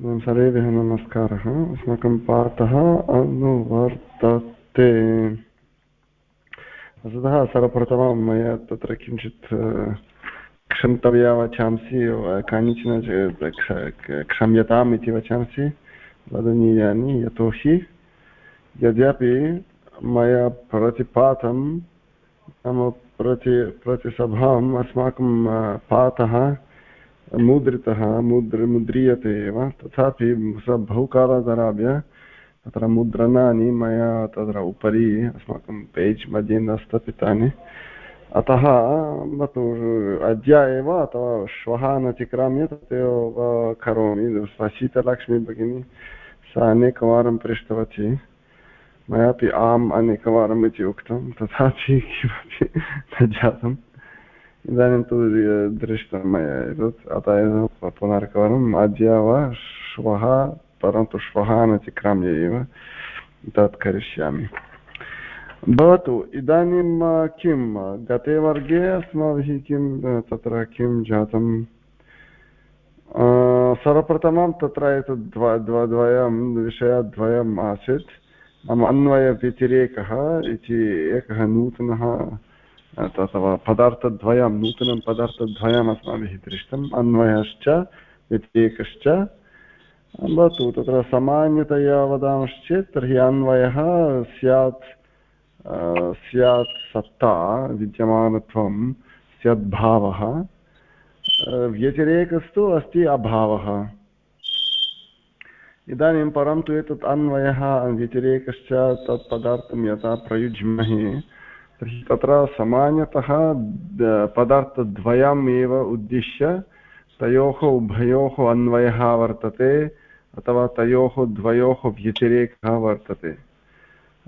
सर्वेभ्यः नमस्कारः। अस्माकं पाठः अनुवर्तते। वस्तुतः सर्वप्रथमं मया तत्र किञ्चित् क्षन्तव्या वचांसि कानिचन क्षम्यताम् इति वचांसि वदनीयानि। यतोहि यद्यपि मया प्रतिपातं नाम प्रति, प्रतिसभाम् अस्माकं पाठः मुद्रितः, मुद्र मुद्रीयते एव। तथापि स बहुकालादारभ्य तत्र मुद्रणानि मया तत्र उपरि अस्माकं पेज् मध्ये न स्थापितानि। अतः अद्य एव अथवा श्वः अनतिक्राम्य तदेव करोमि। शीतलक्ष्मी भगिनी, सा अनेकवारं पृष्टवती। मयापि आम् अनेकवारम् इति उक्तं। तथापि किमपि न जातम्। इदानीं तु दृष्टं मया एतत् अतः एव पुनरेकवारम् अद्य वा श्वः परन्तु श्वः अनतिक्राम्य एव तत् करिष्यामि भवतु इदानीं किं गते वर्गे अस्माभिः किं तत्र किं जातं सर्वप्रथमं तत्र एतत् द्वयं विषयद्वयम् आसीत् नाम अन्वयव्यतिरेकः इति एकः नूतनः अथवा पदार्थद्वयं, नूतनं पदार्थद्वयम् अस्माभिः दृष्टम्, अन्वयश्च, व्यतिरेकश्च, भवतु तत्र सामान्यतया वदामश्चेत्, तर्हि अन्वयः स्यात् स्यात् सत्ता, विद्यमानत्वं स्याद्भावः व्यतिरेकस्तु अस्ति अभावः। इदानीं परन्तु एतत् अन्वयः, व्यतिरेकश्च, तत् पदार्थं यथा प्रयुज्महे तर्हि तत्र सामान्यतः पदार्थद्वयम् एव उद्दिश्य तयोः उभयोः अन्वयः वर्तते अथवा तयोः द्वयोः व्यतिरेकः वर्तते।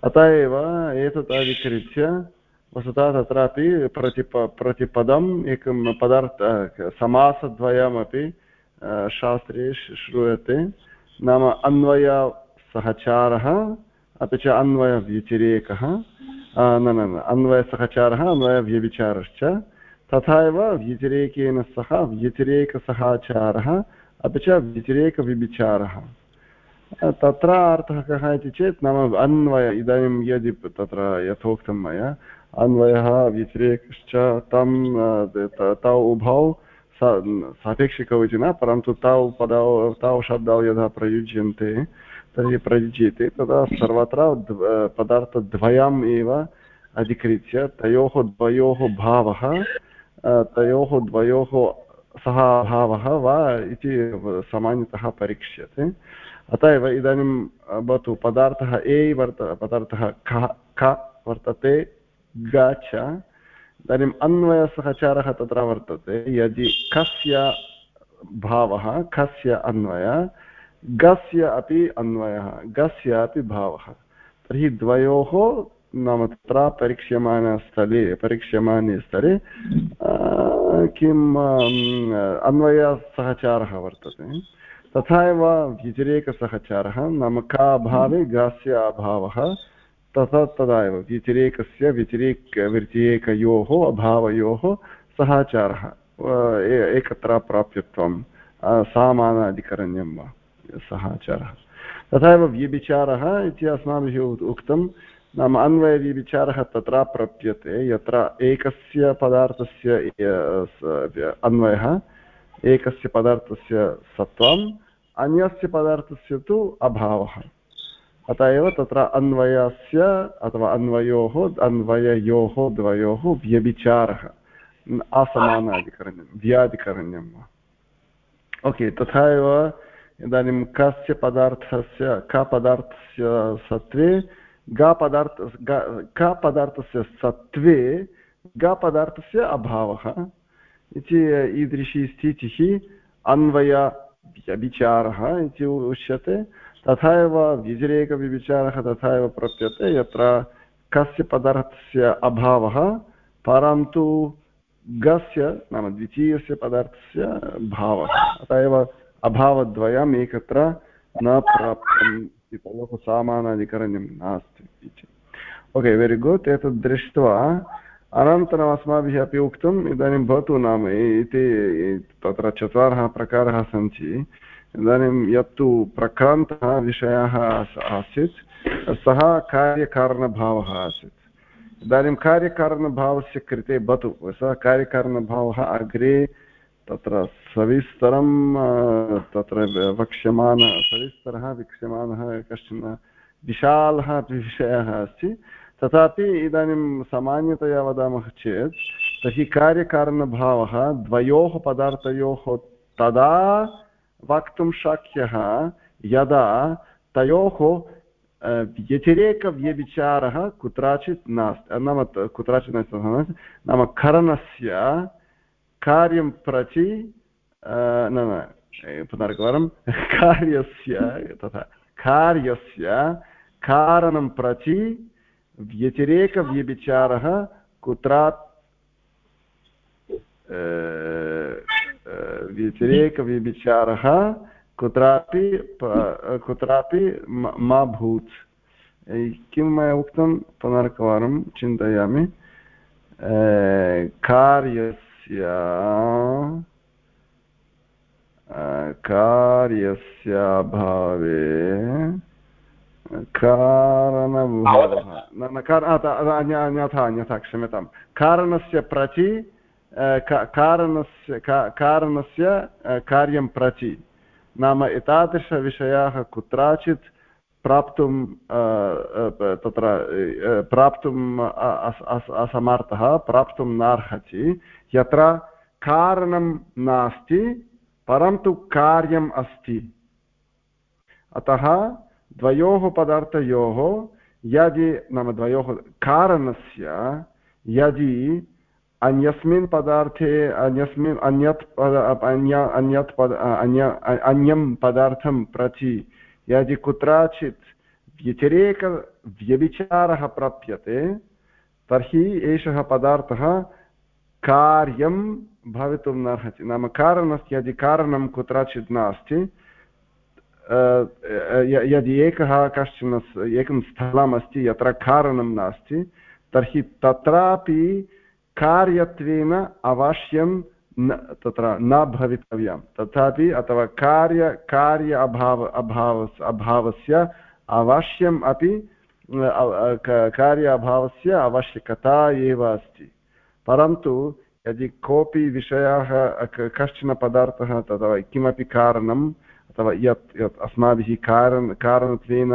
अतः एव एतत् अधिकृत्य वस्तुतः तत्रापि प्रतिप, प्रतिपदम् एकं पदार्थ, समासद्वयमपि शास्त्रे श्रूयते। नाम अन्वयसहचारः, अपि च अन्वयव्यतिरेकः। न न न अन्वयसहचारः अन्वयव्यभिचारश्च तथा एव व्यतिरेकेन सह व्यतिरेकसहाचारः अपि च व्यतिरेकव्यभिचारः तत्र अर्थः कः इति चेत् नाम अन्वय इदानीं यदि तत्र यथोक्तं मया अन्वयः व्यतिरेकश्च तं तौ उभौ सापेक्षिकौ इति न परन्तु तौ पदौ तौ शब्दौ यदा प्रयुज्यन्ते तर्हि प्रयुज्यते। तदा सर्वत्र पदार्थद्वयम् एव अधिकृत्य तयोः द्वयोः भावः तयोः द्वयोः सः अभावः वा इति सामान्यतः परीक्ष्यते। अत एव इदानीं भवतु पदार्थः ए वर्त, पदार्थः ख ख वर्तते, ग च। इदानीम् अन्वयसहचारः तत्र वर्तते, यदि कस्य भावः, कस्य अन्वय गस्य अपि अन्वयः, गस्य अपि भावः। तर्हि द्वयोः नाम तत्र परीक्ष्यमाणस्थले परीक्ष्यमाणे स्थले किम् अन्वयसहचारः वर्तते। तथा एव व्यतिरेकसहचारः नाम का अभावे गास्य अभावः, तथा, तदा एव व्यतिरेकस्य व्यतिरेक, व्यतिरेकयोः, अभावयोः सहचारः एकत्र प्राप्यत्वं सामानाधिकरण्यं वा। सः आचारः तथा एव व्यभिचारः इति अस्माभिः उक्तं, नाम अन्वयव्यभिचारः तत्र प्राप्यते, यत्र एकस्य पदार्थस्य अन्वयः, एकस्य पदार्थस्य सत्त्वम्, अन्यस्य पदार्थस्य तु अभावः। अतः एव तत्र अन्वयस्य अथवा अन्वयोः, अन्वययोः, द्वयोः व्यभिचारः। असमानाधिकरण्यं, व्याधिकरण्यं वा। ओके तथा एव इदानीं कस्य पदार्थस्य, क पदार्थस्य सत्त्वे, ग पदार्थ पदार्थस्य सत्त्वे, ग पदार्थस्य अभावः। इति ईदृशी स्थितिः अन्वयविचारः इति उच्यते। तथा एव व्यतिरेकविचारः तथा एव प्राप्यते यत्र कस्य पदार्थस्य अभावः परन्तु गस्य, नाम द्वितीयस्य पदार्थस्य भावः। अतः एव अभावद्वयम् एकत्र न प्राप्तम् इति। तयोः सामानाधिकरण्यं नास्ति इति। Okay, very good. एतत् दृष्ट्वा अनन्तरम् अस्माभिः अपि उक्तम्, इदानीं भवतु नाम, इति तत्र चत्वारः प्रकारः सन्ति। इदानीं यत्तु प्रक्रान्तः विषयः आसीत्, सः कार्यकारणभावः आसीत्। इदानीं कार्यकारणभावस्य कृते, भवतु, सः कार्यकारणभावः अग्रे तत्र सविस्तरं तत्र वक्ष्यमान सविस्तरः वक्ष्यमानः कश्चन विशालः अपि विषयः अस्ति। तथापि इदानीं सामान्यतया वदामः चेत्, तर्हि कार्यकारणभावः द्वयोः पदार्थयोः तदा वक्तुं शक्यः यदा तयोः व्यतिरेकव्यभिचारः कुत्रचित् नास्ति, नाम कुत्रचित् नास्ति, नाम करणस्य कार्यं प्रति न न पुनरेकवारं कार्यस्य तथा कार्यस्य कारणं प्रति व्यतिरेकव्यभिचारः कुत्रा व्यतिरेकव्यभिचारः कुत्रापि कुत्रापि मा भूत् किं मया उक्तं पुनरेकवारं चिन्तयामि कार्यस्य कार्यस्य अभावे कारणभावः अन्यथा अन्यथा क्षम्यतां कारणस्य प्रति कारणस्य कारणस्य कार्यं प्रति नाम एतादृशविषयाः कुत्रचित् प्राप्तुं तत्र प्राप्तुम् असमर्थः प्राप्तुं नार्हति। यत्र कारणं नास्ति, परन्तु कार्यम् अस्ति। अतः द्वयोः पदार्थयोः, यदि नाम द्वयोः कारणस्य, यदि अन्यस्मिन् पदार्थे, अन्यस्मिन् अन्यत् पद, अन्य, अन्यत् पद, अन्य, अन्यं पदार्थं प्रति यदि कुत्रचित् व्यतिरेकव्यभिचारः प्राप्यते, तर्हि एषः पदार्थः कार्यं भवितुं नार्हति नाम कारणस्य यदि कारणं कुत्रचित् नास्ति यदि एकः कश्चन एकं स्थलमस्ति यत्र कारणं नास्ति तर्हि तत्रापि कार्यत्वेन अवश्यं न तत्र न भवितव्यं तथापि अथवा कार्य कार्य अभाव अभाव अभावस्य अवश्यम् अपि कार्य अभावस्य आवश्यकता एव अस्ति परन्तु यदि कोऽपि विषयः कश्चन पदार्थः तथा किमपि कारणं अथवा यत् यत् अस्माभिः कारण, कारणत्वेन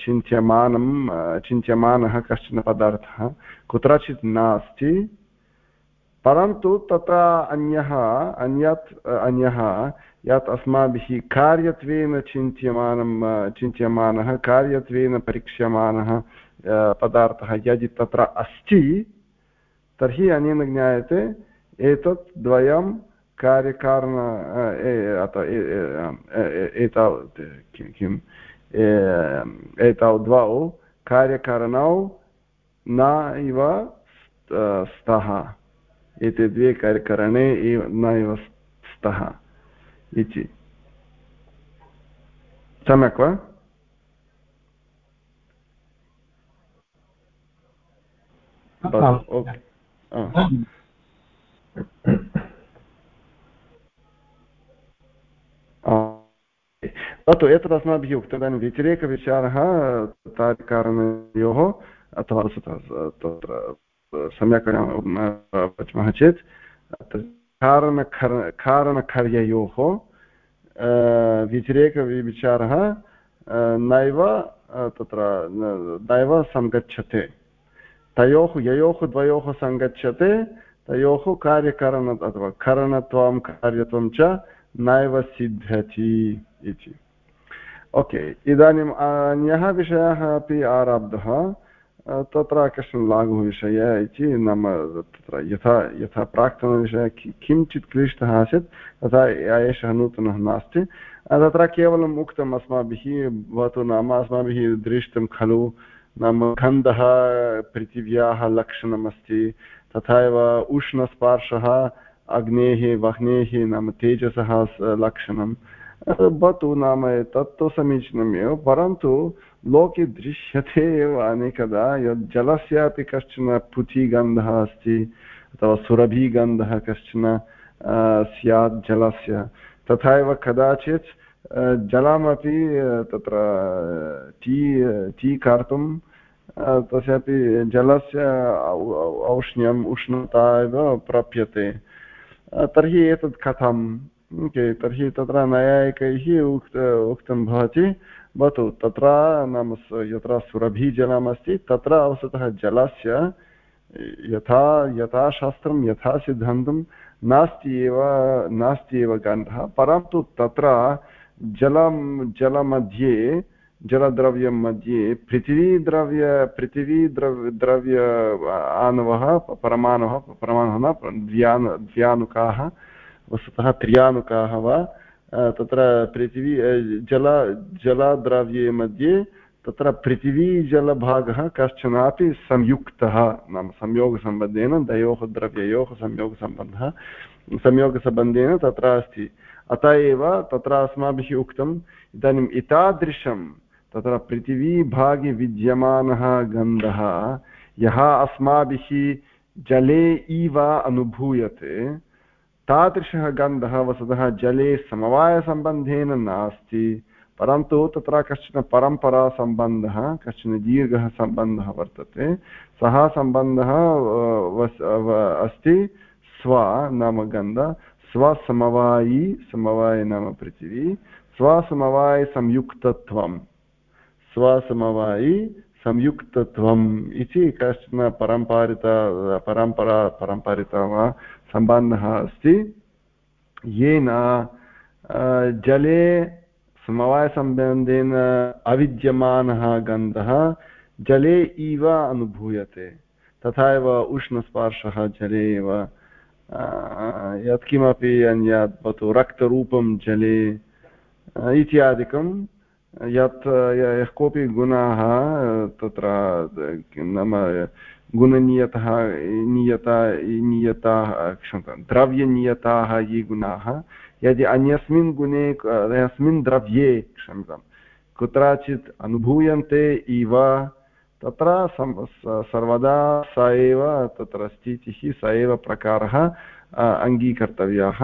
चिन्त्यमानं चिन्त्यमानः कश्चन पदार्थः कुत्रचित् नास्ति, परन्तु तत्र अन्यः, अन्यत्, अन्यः, यत् अस्माभिः कार्यत्वेन चिन्त्यमानं चिन्त्यमानः, कार्यत्वेन परीक्ष्यमानः पदार्थः यदि तत्र अस्ति तर्हि अनेन ज्ञायते एतत् द्वयं कार्यकारण एतावत् किम् एतावत् द्वौ कार्यकारणौ न इव स्तः एते द्वे कार्यकरणे एव न एव स्तः इति सम्यक् वा ओके तत्तु एतत् अस्माभिः उक्तम् इदानीं व्यतिरेकविचारः तात्कारणयोः अथवा तत्र सम्यक् पश्यामः चेत् कारणखर कारणखर्ययोः व्यतिरेकविचारः नैव तत्र नैव सङ्गच्छते तयोः ययोः द्वयोः सङ्गच्छते तयोः कार्यकरण अथवा करणत्वं कार्यत्वं च नैव सिद्ध्यति इति ओके इदानीम् अन्यः विषयः अपि आरब्धः तत्र कश्चन लाघुविषयः इति नाम तत्र यथा यथा प्राक्तनविषयः किञ्चित् क्लिष्टः आसीत् तथा एषः नूतनः नास्ति तत्र केवलम् उक्तम् अस्माभिः भवतु नाम अस्माभिः दृष्टं खलु नाम गन्धः पृथिव्याः लक्षणमस्ति। तथा एव उष्णस्पर्शः, अग्नेः, वह्नेः नाम तेजसः लक्षणं भवतु नाम तत्तु समीचीनमेव, परन्तु लोके दृश्यते एव अनेकदा यत् जलस्यापि कश्चन पुथिगन्धः अस्ति, अथवा सुरभिगन्धः कश्चन स्यात् जलस्य। तथा एव कदाचित् जलमपि तत्र टी टी कर्तुं तस्यापि जलस्य औष्ण्यम् उष्णता एव प्राप्यते। तर्हि एतत् कथम्? ओके, तर्हि तत्र नैयायिकैः उक्त, उक्तं भवति, भवतु तत्र नाम यत्र सुरभिजलमस्ति तत्र वस्तुतः जलस्य यथा यथा शास्त्रं यथा सिद्धान्तं नास्ति एव नास्ति एव गन्धः, परन्तु तत्र जलं जलमध्ये, जलद्रव्यं मध्ये पृथिवीद्रव्य पृथिवीद्रव्य द्रव्य आणवः परमाणवः परमाणुः न द्व्यानु, द्व्यानुकाः, वस्तुतः त्र्यानुकाः वा तत्र पृथिवी जल, जलद्रव्ये मध्ये तत्र पृथिवीजलभागः कश्चनापि संयुक्तः, नाम संयोगसम्बन्धेन द्वयोः द्रव्ययोः संयोगसम्बन्धः, संयोगसम्बन्धेन तत्र अस्ति। अत एव तत्र अस्माभिः उक्तम् इदानीम् एतादृशं तत्र पृथिवीभागे विद्यमानः गन्धः, यः अस्माभिः जले इव अनुभूयते। तादृशः गन्धः वस्तुतः जले समवायसम्बन्धेन नास्ति, परन्तु तत्र कश्चन परम्परासम्बन्धः, कश्चन दीर्घः सम्बन्धः वर्तते, सः सम्बन्धः अस्ति, स्व नाम गन्ध। स्वसमवायी समवाय नाम पृथिवी स्वसमवायसंयुक्तत्वं स्वसमवायी संयुक्तत्वम् इति कश्चन परम्परित परम्परा परम्परिता सम्बन्धः अस्ति येन जले समवायसम्बन्धेन अविद्यमानः गन्धः जले इव अनुभूयते तथा एव उष्णस्पर्शः जले एव यत्किमपि अन्यत् भवतु रक्तरूपं जले इत्यादिकं यत् यः कोऽपि गुणाः तत्र नाम गुणनियतः नियता नियताः क्षम्यतां द्रव्यनियताः ये गुणाः यदि अन्यस्मिन् गुणे अस्मिन् द्रव्ये क्षम्यतां कुत्रचित् अनुभूयन्ते इव तत्र सर्वदा स एव तत्र स्थितिः, स एव प्रकारः अङ्गीकर्तव्यः।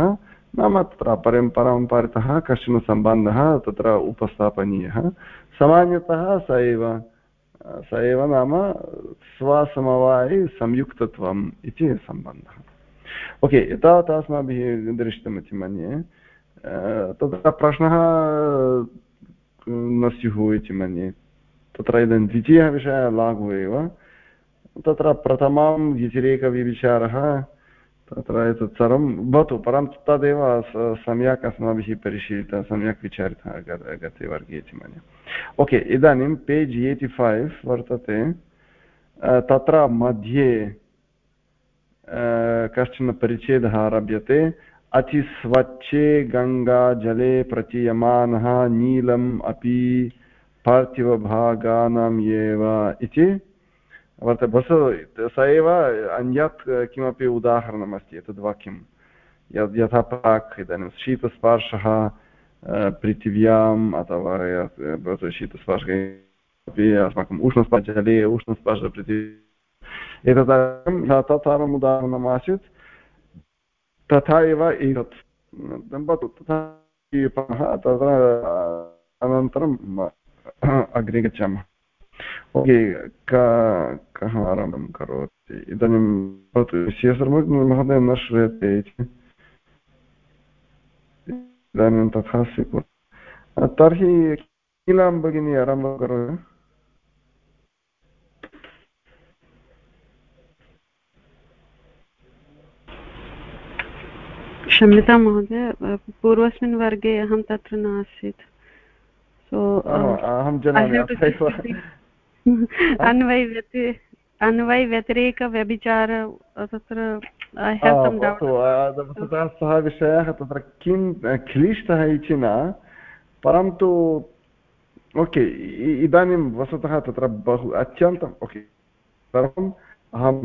नाम तत्र परं परम्परतः, कश्चन सम्बन्धः तत्र उपस्थापनीयः। सामान्यतः स एव स एव नाम स्वसमवायि संयुक्तत्वम् इति सम्बन्धः। ओके एतावत् अस्माभिः दृष्टमिति मन्ये तत्र प्रश्नः, न स्युः इति मन्ये। तत्र इदानीं द्वितीयः विषयः लागु एव। तत्र प्रथमं व्यतिरेकविचारः तत्र एतत् सर्वं भवतु परन्तु तदेव सम्यक् अस्माभिः परिशीलितः, सम्यक् विचारितः गते वर्गे इति मन्ये। ओके, इदानीं पेज् एय्टि फैव् वर्तते। तत्र मध्ये कश्चन परिच्छेदः आरभ्यते। अतिस्वच्छे गङ्गाजले प्रतीयमानः नीलम् अपि पार्थिवभागानाम् एव इति। वर्तते बसु, स एव अन्यत् किमपि उदाहरणमस्ति एतद् वाक्यं। यद् यथा प्राक् इदानीं शीतस्पर्शः पृथिव्याम्, अथवा भवतु शीतस्पर्शः अपि अस्माकम् उष्णस्पर्शजले उष्णस्पर्शपृथिवी एतत् तत् सर्वम् उदाहरणमासीत् तथा एव एतत्। भवतु तथा तत्र अनन्तरम् अग्रे गच्छामः। ओके, कः आरम्भं करोति? इदानीं भवतु महोदय न श्रूयते इति। इदानीं तथा स्वीकुर् तर्हि कीलां भगिनी आरम्भं करोतु। क्षम्यतां महोदय पूर्वस्मिन् वर्गे अहं तत्र नासीत्। अहं जानामि अन्वय अन्वय व्यतिरेकव्यभिचार तत्र वस्तुतः सः विषयः तत्र किं क्लिष्टः इति न परन्तु ओके इदानीं वस्तुतः तत्र बहु अत्यन्तम् ओके सर्वम् अहं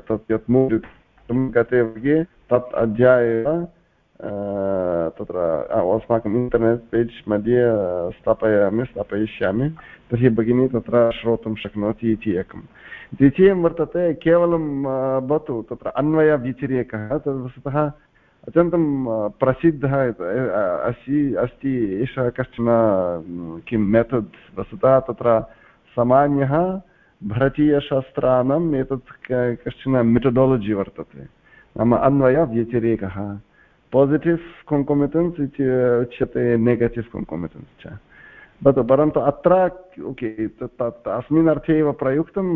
तत् यत् गते वर्गे तत् अध्याये तत्र अस्माकम् इण्टर्नेट् पेज् मध्ये स्थापयामि स्थापयिष्यामि तर्हि भगिनी तत्र श्रोतुं शक्नोति इति एकं द्वितीयं वर्तते केवलं भवतु तत्र अन्वयव्यतिरेकः तद् वस्तुतः अत्यन्तं प्रसिद्धः अस्ति अस्ति एषः कश्चन किं मेथड् वस्तुतः तत्र सामान्यः भारतीयशास्त्राणाम् एतत् कश्चन मेथडालजि वर्तते नाम अन्वयव्यतिरेकः पासिटिव् कोङ्कोमिटेन्स् इति उच्यते नेगटिव् कोङ्कोमिटेन्स् च भवतु परन्तु अत्र ओके अस्मिन् अर्थे एव प्रयुक्तं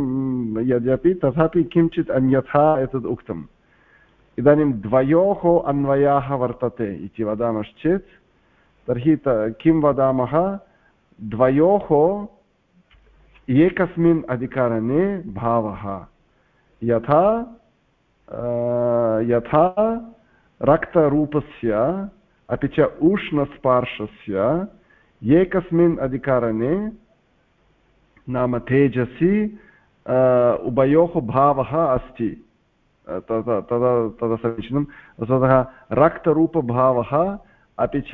यद्यपि तथापि किञ्चित् अन्यथा एतद् उक्तम्। इदानीं द्वयोः अन्वयाः वर्तते इति वदामश्चेत्, तर्हि किं वदामः? द्वयोः एकस्मिन् अधिकरणे भावः। यथा यथा रक्तरूपस्य, अपि च उष्णस्पार्शस्य एकस्मिन् अधिकरणे नाम तेजसि उभयोः भावः अस्ति। तदा तदा समीचीनं। वस्तुतः रक्तरूपभावः, अपि च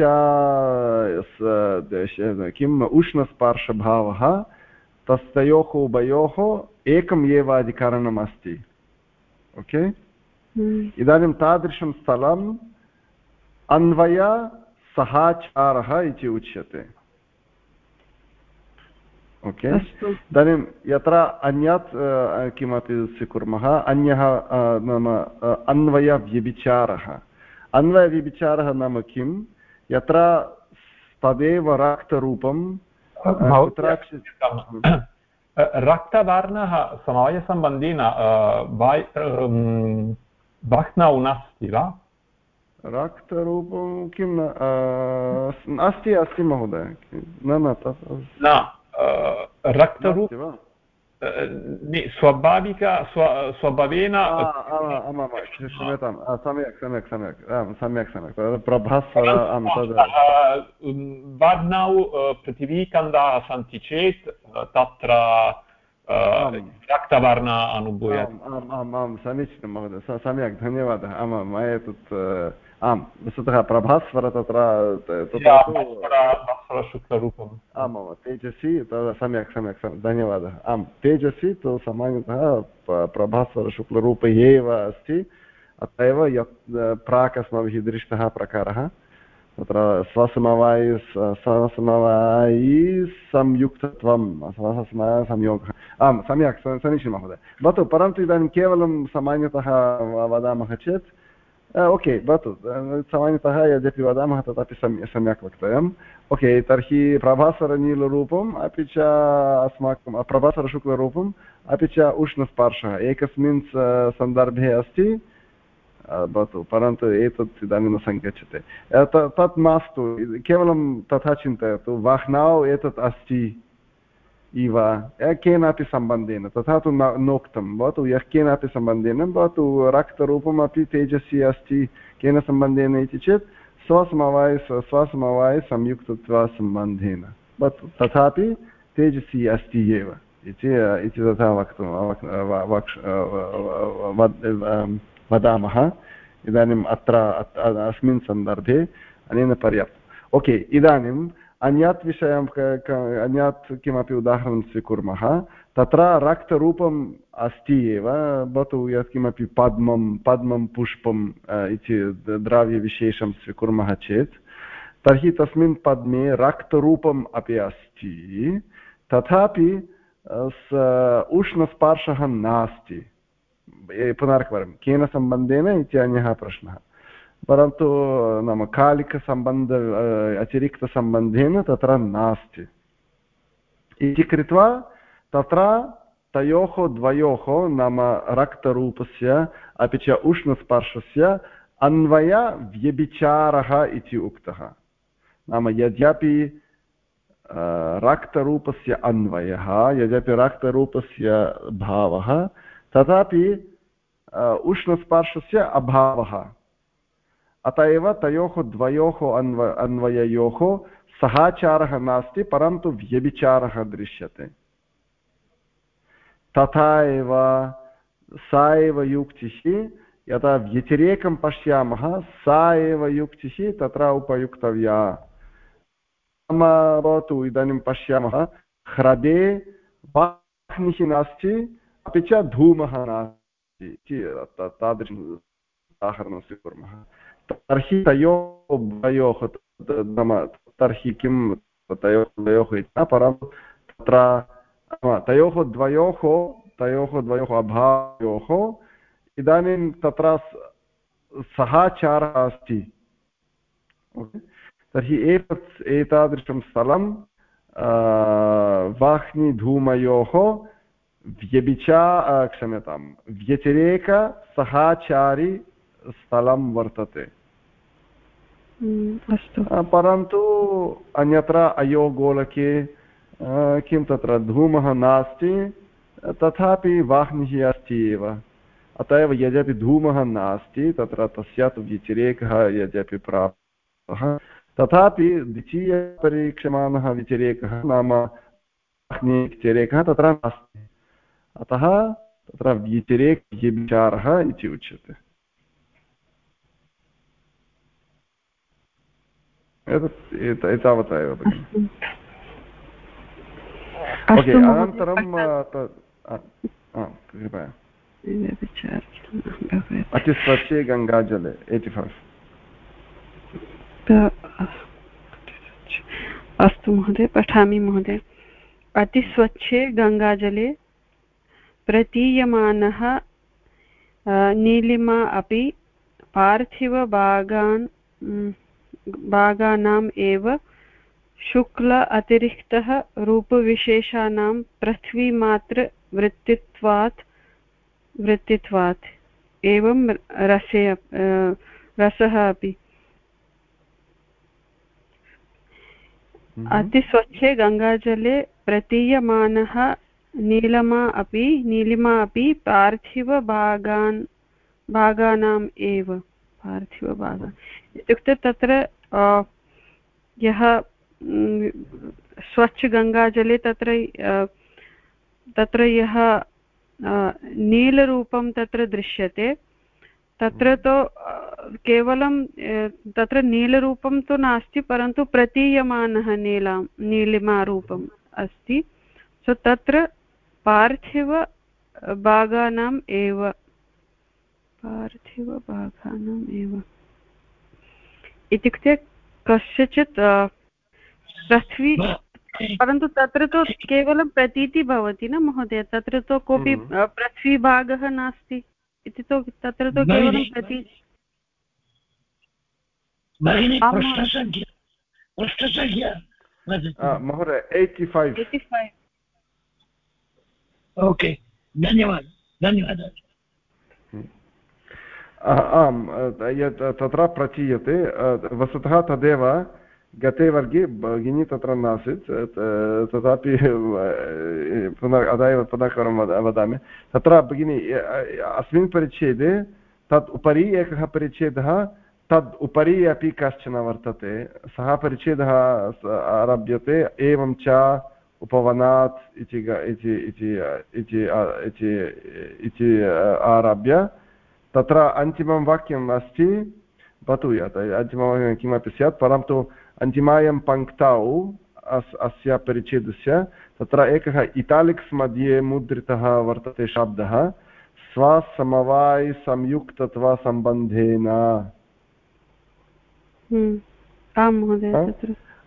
किम् उष्णस्पार्शभावः तस्तयोः उभयोः एकम् एव अधिकरणम् अस्ति। ओके? हम्म। इदानीं तादृशं स्थलम् अन्वय सहाचारः इति उच्यते। ओके? इदानीं यत्र अन्यत् किमपि स्वीकुर्मः अन्यः नाम अन्वयव्यभिचारः। अन्वयव्यभिचारः नाम किं यत्र तदेव रक्तरूपं रक्तवर्णः समवायसम्बन्धेन बह्नौ नास्ति वा रक्तरूपं किं अस्ति अस्ति महोदय न न न रक्तरूप स्वाभाविक स्वभावेन क्षम्यतां सम्यक् सम्यक् सम्यक् सम्यक् सम्यक् प्रभास्वर वर्णौ पृथिवीकन्दाः सन्ति चेत् तत्र रक्तवर्ण अनुभूयते आम् आम् आं समीचीनं महोदय सम्यक् धन्यवादः आमां मया एतत् आम् वस्तुतः प्रभास्वर तत्र शुक्लरूपम् आम् आम् तेजस्वी सम्यक् सम्यक् धन्यवादः आम् तेजस्वी तु सामान्यतः प्रभास्वरशुक्लरूप एव अस्ति अत एव यत् प्राक् अस्माभिः दृष्टः प्रकारः तत्र स्वसमवायि स्वसमवायि संयुक्तत्वं स्वसमवायसंयोगः आं सम्यक् समीचीनं महोदय। भवतु, परन्तु इदानीं केवलं सामान्यतः वदामः चेत् ओके, भवतु सामान्यतः यद्यपि वदामः तदपि सम्यक् सम्यक् वक्तव्यम्। ओके, तर्हि प्रभासरनीलरूपम्, अपि च अस्माकं, प्रभासरशुक्लरूपम्, अपि च उष्णस्पर्शः, एकस्मिन् सन्दर्भे अस्ति। भवतु परन्तु एतत् इदानीं न सङ्गच्छते तत् मास्तु केवलं तथा चिन्तयतु वाह्नौ एतत् अस्ति इव केनापि सम्बन्धेन तथा तु नोक्तं भवतु यः केनापि सम्बन्धेन भवतु रक्तरूपमपि तेजस्वी अस्ति केन सम्बन्धेन इति चेत् स्वसमवाय स्वसमवाय संयुक्तत्वसम्बन्धेन भवतु तथापि तेजस्वी अस्ति एव इति तथा वक्तुं वदामः। इदानीम् अत्र अस्मिन् सन्दर्भे अनेन पर्याप्तम्। ओके, इदानीम् अन्यत् विषयं अन्यत् किमपि उदाहरणं स्वीकुर्मः। तत्र रक्तरूपम् अस्ति एव, भवतु यत्किमपि पद्मं पद्मं, पुष्पम् इति द्रव्यविशेषं स्वीकुर्मः चेत्। तर्हि तस्मिन् पद्मे रक्तरूपम् अपि अस्ति। तथापि उष्णस्पर्शः नास्ति। पुनरेकवारं केन सम्बन्धेन इति अन्यः प्रश्नः परन्तु नाम कालिकसम्बन्ध अतिरिक्तसम्बन्धेन तत्र नास्ति इति कृत्वा तत्र तयोः द्वयोः नाम रक्तरूपस्य अपि च उष्णस्पर्शस्य अन्वयव्यभिचारः इति उक्तः नाम यद्यपि रक्तरूपस्य अन्वयः यद्यपि रक्तरूपस्य भावः तथापि उष्णस्पर्शस्य अभावः अत एव तयोः द्वयोः अन्व अन्वययोः सहाचारः नास्ति परन्तु व्यभिचारः दृश्यते तथा एव सा एव युक्तिः यदा व्यतिरेकं पश्यामः सा एव युक्तिः तत्र उपयुक्तव्या भवतु इदानीं पश्यामः ह्रदे वाह्निः नास्ति अपि च धूमः नास्ति तादृशम् उदाहरणं स्वीकुर्मः तर्हि तयोः द्वयोः नाम तर्हि किं तयोः द्वयोः इति न परन्तु तत्र तयोः द्वयोः तयोः द्वयोः अभावयोः इदानीं तत्र सहाचारः अस्ति तर्हि एतत् एतादृशं स्थलं वाह्निधूमयोः व्यभिचा क्षम्यतां व्यतिरेकसहाचारि स्थलं वर्तते परन्तु अन्यत्र अयोगोलके किं तत्र धूमः नास्ति तथापि वाह्निः अस्ति एव अत एव यद्यपि धूमः नास्ति तत्र तस्य तु व्यतिरेकः यद्यपि प्राप्तः तथापि द्वितीयपरीक्षमाणः व्यतिरेकः नाम व्यतिरेकः तत्र नास्ति अतः तत्र व्यतिरेकव्यभिचारः इति उच्यते। एतत् एतावता एव ओके अनन्तरं कृपया। अतिस्वच्छे गङ्गाजले एय्टि फैव् अस्तु महोदय पठामि महोदय। अतिस्वच्छे गङ्गाजले प्रतीयमानः नीलिमा अपि पार्थिवभागान् भागानाम् एव शुक्ल अतिरिक्तः रूपविशेषाणां पृथ्वीमात्रवृत्तित्वात् वृत्तित्वात् एवं रसे रसः अपि। अतिस्वच्छे गङ्गाजले प्रतीयमानः नीलमा अपि नीलिमा अपि पार्थिवभागान् भागानाम् एव। पार्थिवभागान् इत्युक्ते तत्र यः स्वच्छगङ्गाजले तत्र तत्र यः नीलरूपं तत्र दृश्यते तत्र तु केवलं तत्र नीलरूपं तु नास्ति परन्तु प्रतीयमानः नीला नीलिमारूपम् अस्ति। सो तत्र पार्थिवभागानाम् एव। पार्थिवभागानाम् एव। इत्युक्ते कस्यचित् पृथ्वी परन्तु तत्र तु केवलं प्रतीतिः भवति न महोदय? तत्र तु कोऽपि। पृथ्वीभागः नास्ति। इति तु तत्र तु केवलं प्रती महोदय। एय्टि फैव् ओके धन्यवादः धन्यवादः आम् यत् तत्र प्रचीयते वस्तुतः तदेव गते वर्गे भगिनी तत्र नासीत् तथापि पुनः अतः एव पुनः एकवारं वदामि तत्र भगिनी अस्मिन् परिच्छेदे तत् उपरि एकः परिच्छेदः तद् उपरि अपि कश्चन वर्तते सः परिच्छेदः आरभ्यते एवं च उपवनात् इति आरभ्य तत्र अन्तिमं वाक्यम् अस्ति भवतु यत् अन्तिमवाक्यं किमपि स्यात् परन्तु अन्तिमायां पङ्क्तौ अस् अस्य परिच्छेदस्य तत्र एकः इटालिक्स् मध्ये मुद्रितः वर्तते शब्दः स्वसमवायसंयुक्तत्वसम्बन्धेन आं महोदय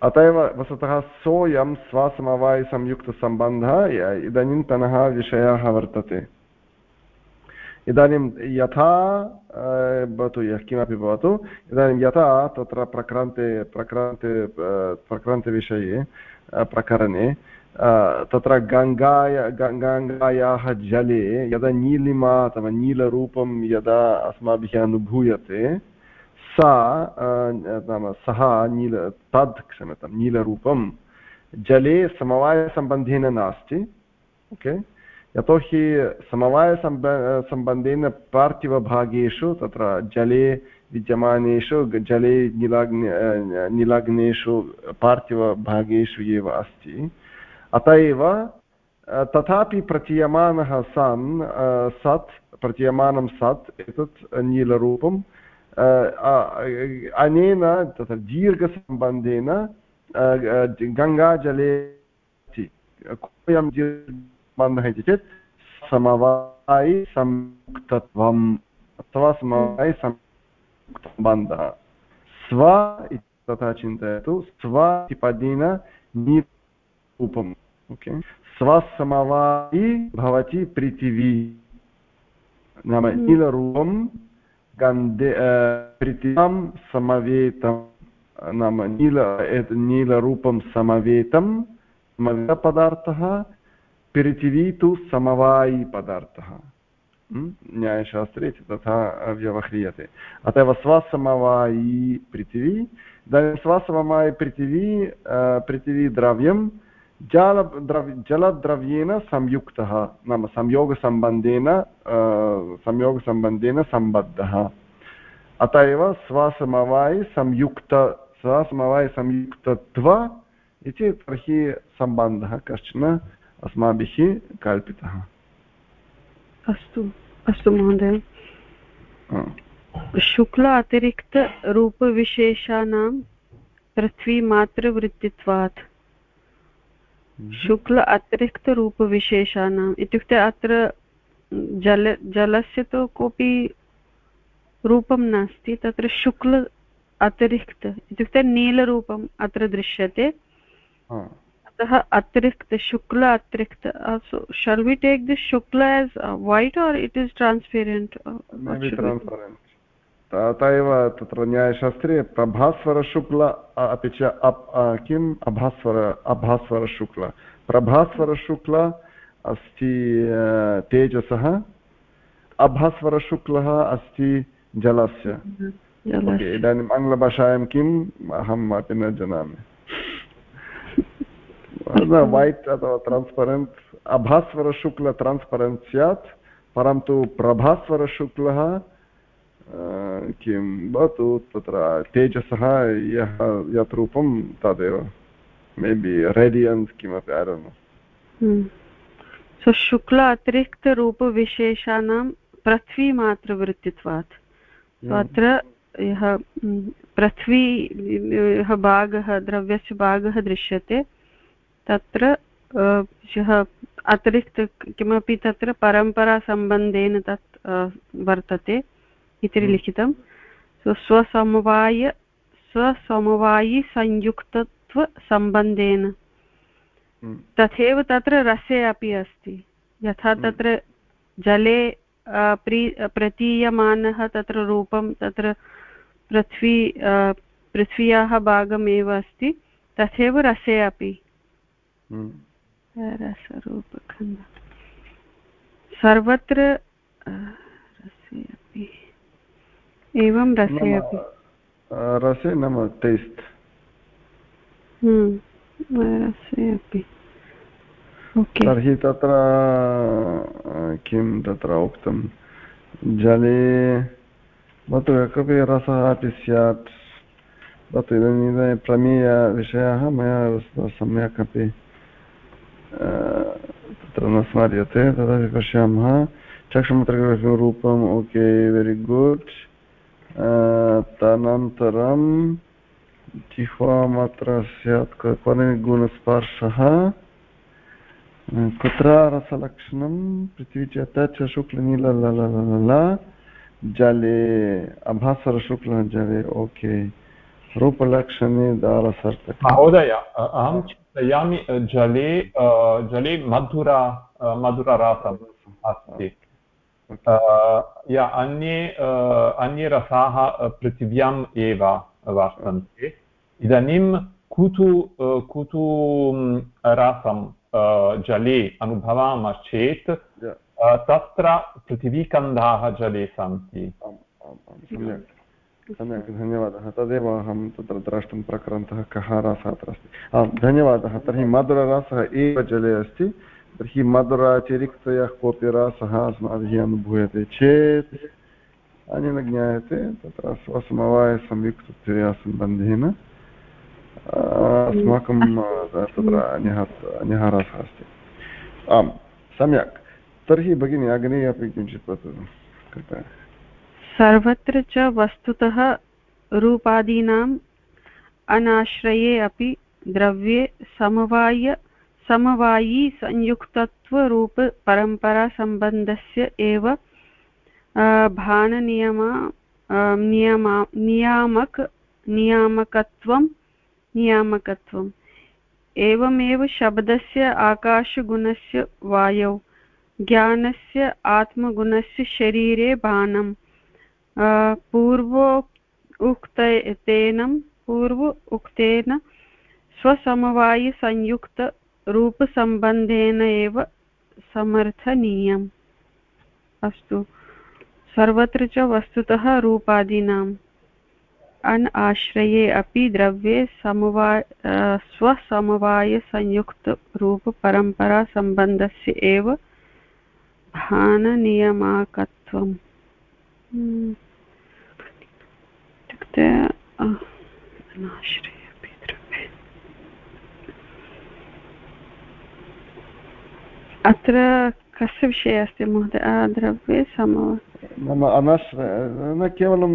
अत एव वस्तुतः सोऽयं स्वसमवायसंयुक्तसम्बन्धः इदानीन्तनः विषयः वर्तते। इदानीं यथा भवतु यः किमपि भवतु, इदानीं यथा तत्र प्रक्रान्ते प्रक्रान्ते प्रक्रान्तविषये प्रकरणे तत्र गङ्गाय गङ्गायाः जले यदा नीलिमा अथवा नीलरूपं यदा अस्माभिः अनुभूयते सा नाम सः, नील, तद् क्षम्यतां नीलरूपं जले समवायसम्बन्धेन नास्ति, ओके? यतोहि समवायसम्ब, सम्बन्धेन पार्थिवभागेषु, तत्र जले विद्यमानेषु जले निलाग्न निलग्नेषु पार्थिवभागेषु एव अस्ति। अत एव तथापि प्रतीयमानः सन् सत्, प्रतीयमानं सत्, एतत् नीलरूपं अनेन तत्र दीर्घसम्बन्धेन गङ्गाजले कोऽयं दीर्घसम्बन्धः इति चेत् समवायि संयुक्तत्वम् अथवा समवायि सम्बन्धः स्व इति तथा चिन्तयतु स्व इति पदेन नीरूपम् ओके स्वसमवायि भवति पृथिवी नाम हम्म। नीलरूपं गन्धे पृथिव्यां समवेतं नाम नील नीलरूपं समवेतं समवेतपदार्थः पृथिवी तु समवायिपदार्थः न्यायशास्त्रे तथा व्यवह्रियते अत एव स्वसमवायी पृथिवी इदानीं स्वसमवायि पृथिवी पृथिवीद्रव्यं जलद्रव्य जलद्रव्येन संयुक्तः नाम संयोगसम्बन्धेन संयोगसम्बन्धेन सम्बद्धः अत एव स्वसमवाय संयुक्त स्वसमवाय संयुक्तत्व इति तर्हि सम्बन्धः कश्चन अस्माभिः कल्पितः अस्तु अस्तु महोदय शुक्ल अतिरिक्तरूपविशेषाणां पृथ्वीमात्रवृत्तित्वात् शुक्ल अतिरिक्तरूपविशेषाणाम् इत्युक्ते अत्र जल जलस्य तु कोऽपि रूपं नास्ति तत्र शुक्ल अतिरिक्त इत्युक्ते नीलरूपम् अत्र दृश्यते। अतः अतिरिक्त शुक्ल अतिरिक्त shall we take this Shukla as white are it is transparent अतः एव तत्र न्यायशास्त्रे प्रभास्वरशुक्ल अपि च अप् किम् अभास्वर अभास्वरशुक्ल प्रभास्वरशुक्ल अस्ति तेजसः अभास्वरशुक्लः अस्ति जलस्य इदानीम् आङ्ग्लभाषायां किम् अहम् अपि न जानामि वैट् अथवा ट्रान्स्परेण्ट् अभास्वरशुक्ल ट्रान्स्परेण्ट् स्यात् परन्तु प्रभास्वरशुक्लः किं भवतु तत्र तेजसः यः यत् रूपं तदेव मे बि रेडियन्स् किमपि सो शुक्ल अतिरिक्तरूपविशेषाणां पृथ्वीमात्रवृत्तित्वात् अत्र यः पृथ्वी यः भागः द्रव्यस्य भागः दृश्यते तत्र यः अतिरिक्त किमपि तत्र परम्परासम्बन्धेन तत् वर्तते इति। लिखितं सो स्वसमवाय स्वसमवायिसंयुक्तत्वसम्बन्धेन। तथैव तत्र रसे अपि अस्ति यथा। तत्र जले प्री प्रतीयमानः तत्र रूपं तत्र पृथ्वी पृथ्व्याः भागमेव अस्ति तथैव रसे अपि रसरूपखण्ड सर्वत्र रसे अपि एवं रसे अपि। रसे नाम टेस्ट् हम्म, रसे अपि। तर्हि तत्र किं तत्र उक्तं? जले भवतु कोऽपि रसः अपि स्यात् भवतु इदानीं प्रमेयविषयाः मया सम्यक् अपि तत्र न स्मर्यते तदपि पश्यामः। चक्षुमत्र रूपम् ओके वेरि गुड् तदनन्तरं जिह्वामात्र स्यात् गुणस्पर्शः कुत्र रसलक्षणं पृथ्वी चेत् च शुक्लनील जले अभासरशुक्लः जले ओके रूपलक्षणे दारसर्त महोदय अहं चिन्तयामि जले जले मधुरा मधुररासम् अस्ति या अन्ये अन्ये रसाः पृथिव्याम् एव वर्तन्ते इदानीं कुतु कुतु रसं जले अनुभवामश्चेत् तत्र पृथिवीकन्धाः जले सन्ति सम्यक्. धन्यवादः. तदेव अहं तत्र द्रष्टुं प्रकृन्तः कः रसः अत्र अस्ति? आं धन्यवादः. तर्हि मधुररसः एव जले अस्ति। तर्हि मधुरातिरिक्तया कोऽपि रसः अस्माभिः अनुभूयते चेत् अनेन ज्ञायते तत्र स्वसमवायसंयुक्ततया सम्बन्धेन अस्माकं तत्र अन्यः अन्यः रसः अस्ति आम् सम्यक् तर्हि भगिनी अग्ने अपि किञ्चित् वदतु कृपया सर्वत्र च वस्तुतः रूपादीनाम् अनाश्रये अपि द्रव्ये समवाय समवायी संयुक्तत्वरूपपरम्परासम्बन्धस्य एव भाननियमा नियमा, नियामक, नियामकत्वं नियामकत्वम् एवमेव शब्दस्य आकाशगुणस्य वायौ, ज्ञानस्य आत्मगुणस्य शरीरे बाणं पूर्वो उक्तेन पूर्व उक्तेन स्वसमवायिसंयुक्तरूपसम्बन्धेन एव समर्थनीयम्। अस्तु। सर्वत्र च वस्तुतः रूपादीनाम्। अन् आश्रये अपि द्रव्ये समवाय स्वसमवायसंयुक्तरूपपरम्परासम्बन्धस्य एव भाननियमाकत्वम्। हम्म। इत्युक्ते अनाश्रये। अत्र कस्य विषये अस्ति महोदय? द्रव्ये सम न केवलं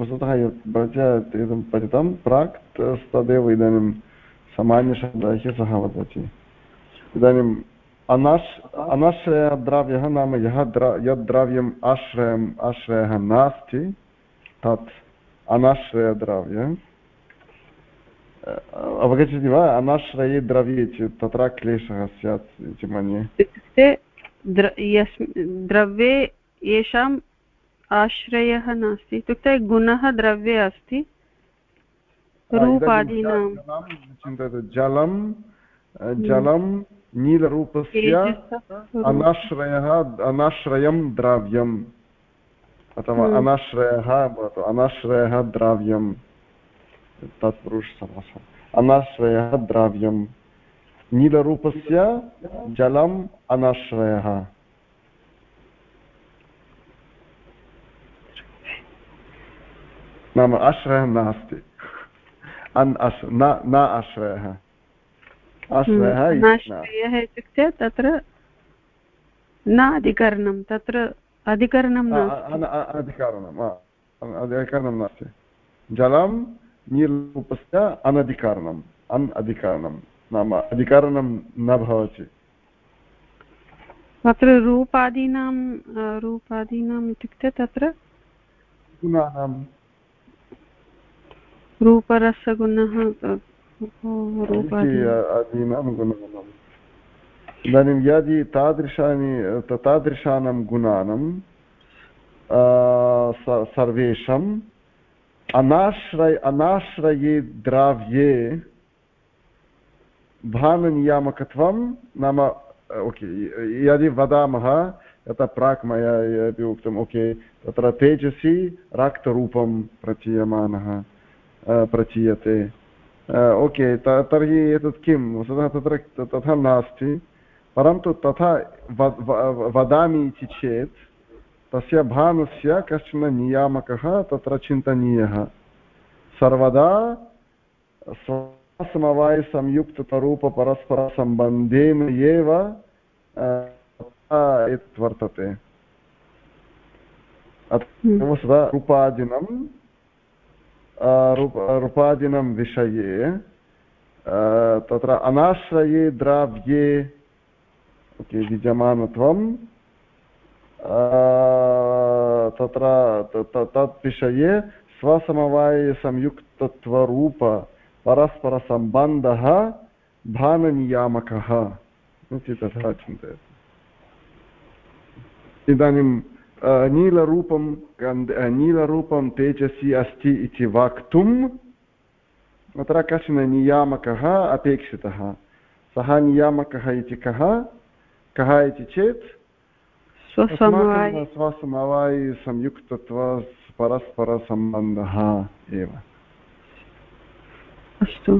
वस्तुतः यत् इदं पठितं, प्राक् तदेव इदानीं सामान्यशब्दैः सह वदति। इदानीम् अनाश् अनाश्रयद्रव्यः नाम यः द्र यद् द्रव्यम् आश्रयम्, आश्रयः नास्ति, तत् अनाश्रयद्रव्य अवगच्छति वा अनाश्रये द्रव्ये चेत् तत्र क्लेशः स्यात् इति मन्ये इत्युक्ते द्रव्ये येषाम् आश्रयः नास्ति इत्युक्ते गुणः द्रव्ये अस्ति रूपादीनां चिन्तयतु जलं जलं नीलरूपस्य अनाश्रयः अनाश्रयं द्रव्यम् अथवा। अनाश्रयः भवतु अनाश्रयः द्रव्यम् तत्पुरुषसमासः अनाश्रयः द्रव्यं नीलरूपस्य जलम् अनाश्रयः नाम आश्रयः नास्ति अन् न आश्रयः आश्रयः इत्युक्ते तत्र न अधिकरणं तत्र अधिकरणं अधिकरणम् अधिकरणं नास्ति जलं नीलरूपस्य अनधिकारणम् अन् अधिकारणं नाम अधिकरणं न भवति तत्र रूपादीनां रूपादीनाम् इत्युक्ते तत्र गुणानां रूपरसगुणः इदानीं यदि तादृशानि तादृशानां गुणानां सर्वेषां अनाश्रय अनाश्रये द्राव्ये भाननियामकत्वं नाम ओके यदि वदामः यथा प्राक् मया यदि उक्तम् ओके तत्र तेजसि रक्तरूपं प्रचीयमानः प्रचीयते ओके तर्हि एतत् किं वस्तुतः तत्र तथा नास्ति परन्तु तथा वदामि इति चेत् तस्य भानस्य कश्चन नियामकः तत्र चिन्तनीयः। सर्वदा स्वसमवायसंयुक्तरूपपरस्परसम्बन्धेन एव एतत् वर्तते। वस्तुतः रूपादिनं रूपादिनं विषये तत्र अनाश्रये द्राव्ये विद्यमानत्वं तत्र तत् विषये स्वसमवायसंयुक्तत्वरूप परस्परसम्बन्धः भाननियामकः इति तथा चिन्तयतु इदानीं नीलरूपं नीलरूपं तेजसि अस्ति इति वक्तुम् अत्र कश्चन नियामकः अपेक्षितः सः नियामकः इति कः कः इति चेत् स्वसमवायि संयुक्तत्व परस्परसम्बन्धः एव अस्तु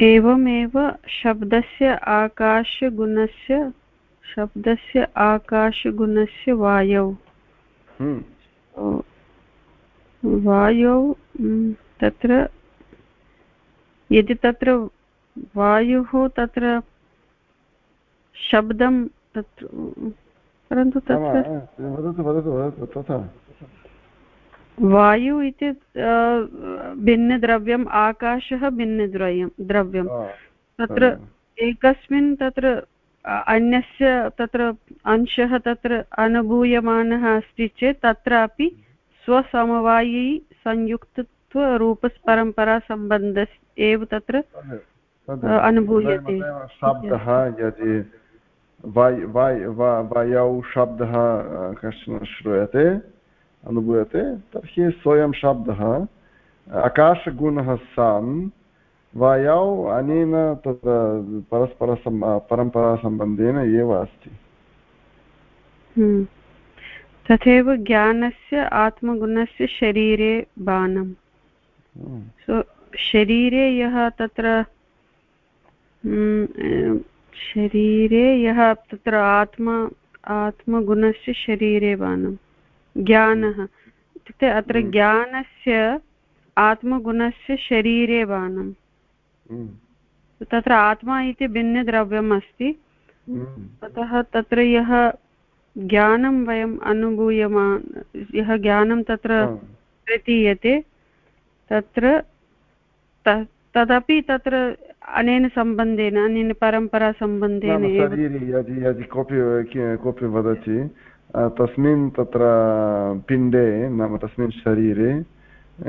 एवमेव शब्दस्य आकाशगुणस्य शब्दस्य आकाशगुणस्य वायौ। वायौ तत्र यदि तत्र वायुः तत्र शब्दं तत्र परन्तु तत्र वदतु वदतु वदतु तथा। वायु इति भिन्नद्रव्यम् आकाशः भिन्नद्रव्यं द्रव्यं। तत्र एकस्मिन् तत्र अन्यस्य तत्र अंशः तत्र अनुभूयमानः अस्ति चेत् तत्रापि स्वसमवायी संयुक्तत्वरूपपरम्परासम्बन्ध एव तत्र अनुभूयते शब्दः यदि वायौ शब्दः कश्चन श्रूयते अनुभूयते तर्हि स्वयं शब्दः आकाशगुणः सन् वायौ अनेन तत्र परस्परसम् परम्परासम्बन्धेन एव अस्ति। तथैव ज्ञानस्य आत्मगुणस्य शरीरे बाणम् सो शरीरे यः तत्र शरीरे यः तत्र आत्मा आत्मगुणस्य शरीरे बाणं। ज्ञानः। इत्युक्ते अत्र ज्ञानस्य आत्मगुणस्य शरीरे बाणम् तत्र आत्मा इति भिन्नद्रव्यम् अस्ति। अतः तत्र यः ज्ञानं वयम् अनुभूयमान यः ज्ञानं तत्र प्रतीयते तत्र तदपि तत्र अनेन सम्बन्धेन अनेन परम्परासम्बन्धेन शरीरे यदि यदि कोऽपि कोऽपि वदति तस्मिन् तत्र पिण्डे नाम तस्मिन् शरीरे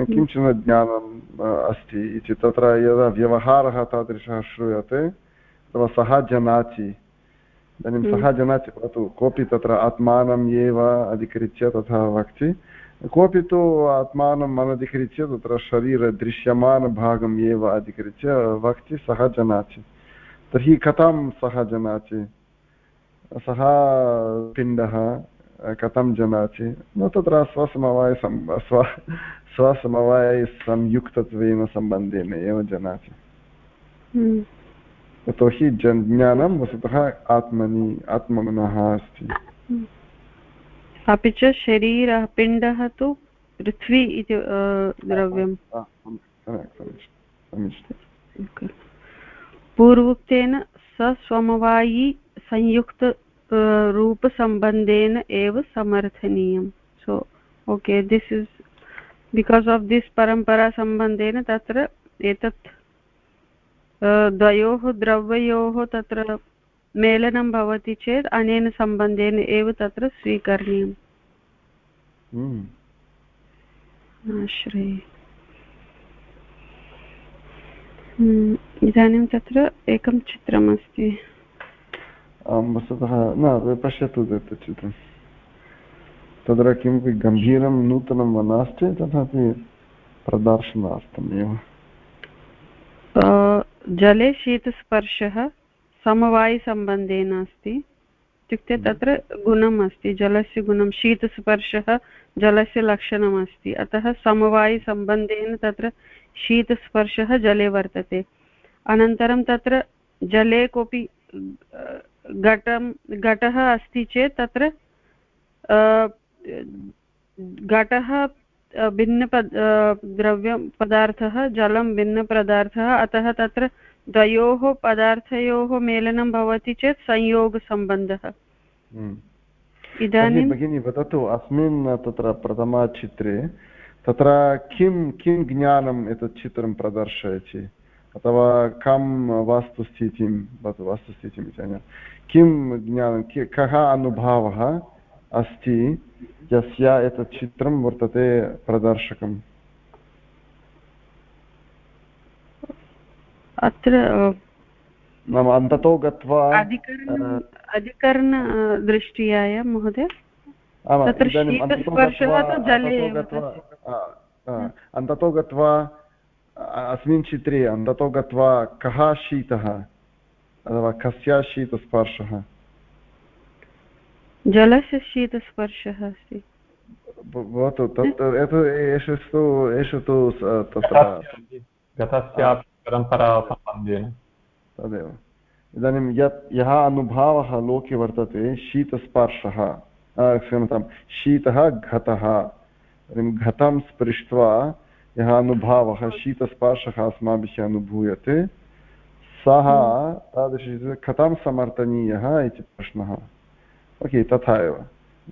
किंचन ज्ञानम् अस्ति इति। तत्र यदा व्यवहारः तादृशः श्रूयते अथवा सः जानाति इदानीं सः हम्म। जानाति भवतु कोऽपि तत्र आत्मानम् एव अधिकृत्य तथा वक्ति कोऽपि तु आत्मानम् अनधिकृत्य तत्र शरीरदृश्यमानभागम् एव अधिकृत्य वक्ति सः जानाति तर्हि कथं सः जानाति सः पिण्डः कथं जानाति न तत्र स्वसमवायसं स्व स्वसमवायसंयुक्तत्वेन सम्बन्धेन एव जानाति। यतोहि ज्ञानं वस्तुतः आत्मनि आत्मनः अस्ति अपि च शरीरः पिण्डः तु पृथ्वी इति द्रव्यं पूर्वोक्तेन सस्वमवायी संयुक्त रूपसम्बन्धेन एव समर्थनीयं so okay this is because of this परम्परासम्बन्धेन तत्र एतत् द्वयोः द्रव्ययोः तत्र मेलनं भवति चेत् अनेन सम्बन्धेन एव तत्र स्वीकरणीयम्। आश्रये। हम्म, इदानीं तत्र एकं चित्रमस्ति। वस्तुतः न पश्यतु तत् चित्रं। तत्र किमपि गम्भीरं नूतनं वा नास्ति तथापि प्रदर्शनार्थमेव। जले शीतस्पर्शः। समवायिसम्बन्धेन अस्ति इत्युक्ते हम्म। तत्र गुणम् अस्ति जलस्य गुणं शीतस्पर्शः जलस्य लक्षणम् अस्ति अतः समवायिसम्बन्धेन तत्र शीतस्पर्शः जले वर्तते। अनन्तरं तत्र जले कोऽपि घटं घटः अस्ति चेत् तत्र घटः भिन्नपद् द्रव्यं पदार्थः जलं भिन्नपदार्थः अतः तत्र द्वयोः पदार्थयोः मेलनं भवति चेत् संयोगसम्बन्धः। हम्म। इदानीं भगिनी वदतु अस्मिन् तत्र प्रथमचित्रे तत्र किं किं ज्ञानम् एतत् चित्रं प्रदर्शयति? अथवा कं वास्तुस्थितिं भवतु वास्तुस्थितिम् इति किं ज्ञानं कः अनुभवः अस्ति यस्य एतत् चित्रं वर्तते प्रदर्शकम्? अत्र नाम अन्ततो गत्वा अधिकरणदृष्ट्या महोदय? अन्ततो गत्वा अस्मिन् चित्रे अन्ततो गत्वा कः शीतः? अथवा कस्य शीतस्पर्शः? जलस्य शीतस्पर्शः अस्ति। भवतु तत् एषु तु एषु तु तत्र गतस्यापि परम्परासम्बन्धेन तदेव इदानीं यत् यः अनुभवः लोके वर्तते शीतस्पर्शः क्षम्यतां शीतः घतः घतं स्पृष्ट्वा यः अनुभवः शीतस्पर्शः अस्माभिः अनुभूयते सः तादृशी कथं समर्थनीयः इति प्रश्नः ओके तथा एव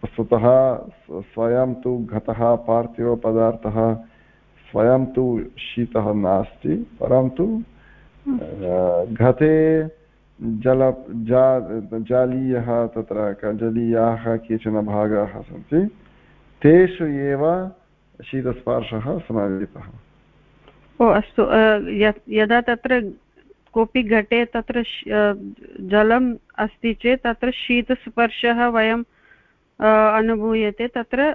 वस्तुतः स्वयं तु घटः पार्थिवपदार्थः स्वयं तु शीतः नास्ति परन्तु घटे जल जा जालीयः तत्र जलीयाः केचन भागाः सन्ति तेषु एव शीतस्पर्शः समावेतः ओ अस्तु यदा तत्र कोऽपि घटे तत्र जलम् अस्ति चेत् तत्र शीतस्पर्शः वयम् अनुभूयते तत्र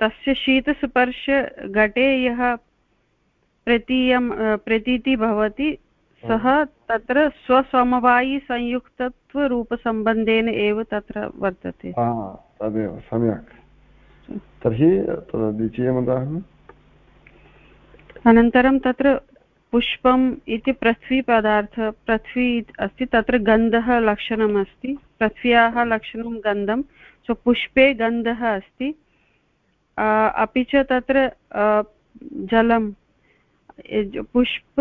तस्य शीतस्पर्श घटे यः प्रतीयं प्रतीतिः भवति। सः तत्र स्वसमवायिसंयुक्तत्वरूपसम्बन्धेन एव तत्र वर्तते। तदेव सम्यक्। तर्हि द्वितीयमुदाहरणम् अनन्तरं तत्र पुष्पम् इति पृथ्वीपदार्थ पृथ्वी अस्ति तत्र गन्धः लक्षणम् अस्ति। पृथ्व्याः लक्षणं गन्धं सो पुष्पे गन्धः अस्ति। अपि च तत्र जलं पुष्प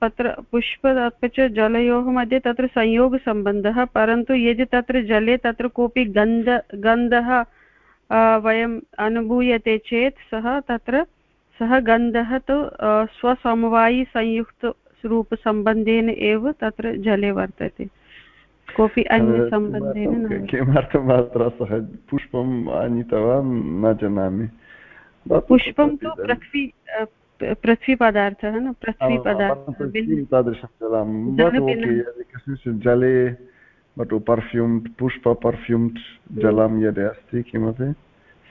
पत्र पुष्प अपि च जलयोः मध्ये तत्र संयोगसम्बन्धः परन्तु यदि तत्र जले तत्र कोऽपि गन्ध गन्धः वयम् अनुभूयते चेत् सः तत्र सः गन्धः तु स्वसमवायिसंयुक्तरूपसम्बन्धेन एव तत्र जले वर्तते। कोऽपि अन्यसम्बन्धेन किमर्थम् अत्र सः पुष्पम् आनीतवान् न जानामि। पुष्पं तु पृथ्वी पृथ्वीपदार्थः न? पृथ्वीपदार्थः जलं कस्मिंश्चित् जले बटु पर्फ्यूम्ड् पुष्प पर्फ्यूम्ड् जलं यदि अस्ति किमपि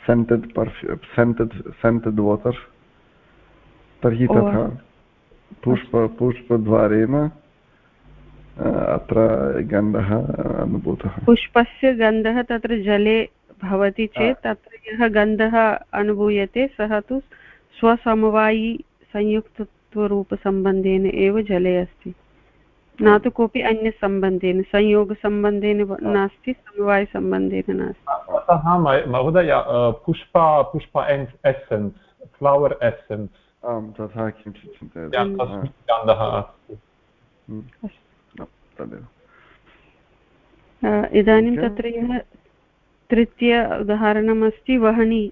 सेण्टेड् पर्फ्यू सेण्टेड् सेण्टेड् वाटर् तर्हि तथा पुष्प पुष्पद्वारेण अत्र गन्धः अनुभूतः। पुष्पस्य गन्धः तत्र जले भवति चेत् तत्र यः गन्धः अनुभूयते सः तु स्वसमवायी संयुक्तत्वरूपसम्बन्धेन एव जले अस्ति। न तु कोऽपि अन्यसम्बन्धेन संयोगसम्बन्धेन नास्ति समवायसम्बन्धेन नास्ति। अतः महोदय पुष्प पुष्प एसेन्स् फ्लवर् एसेन्स्। आम् तथा किञ्चित् चिन्तयति। इदानीं तत्र यः तृतीय उदाहरणमस्ति वहनी।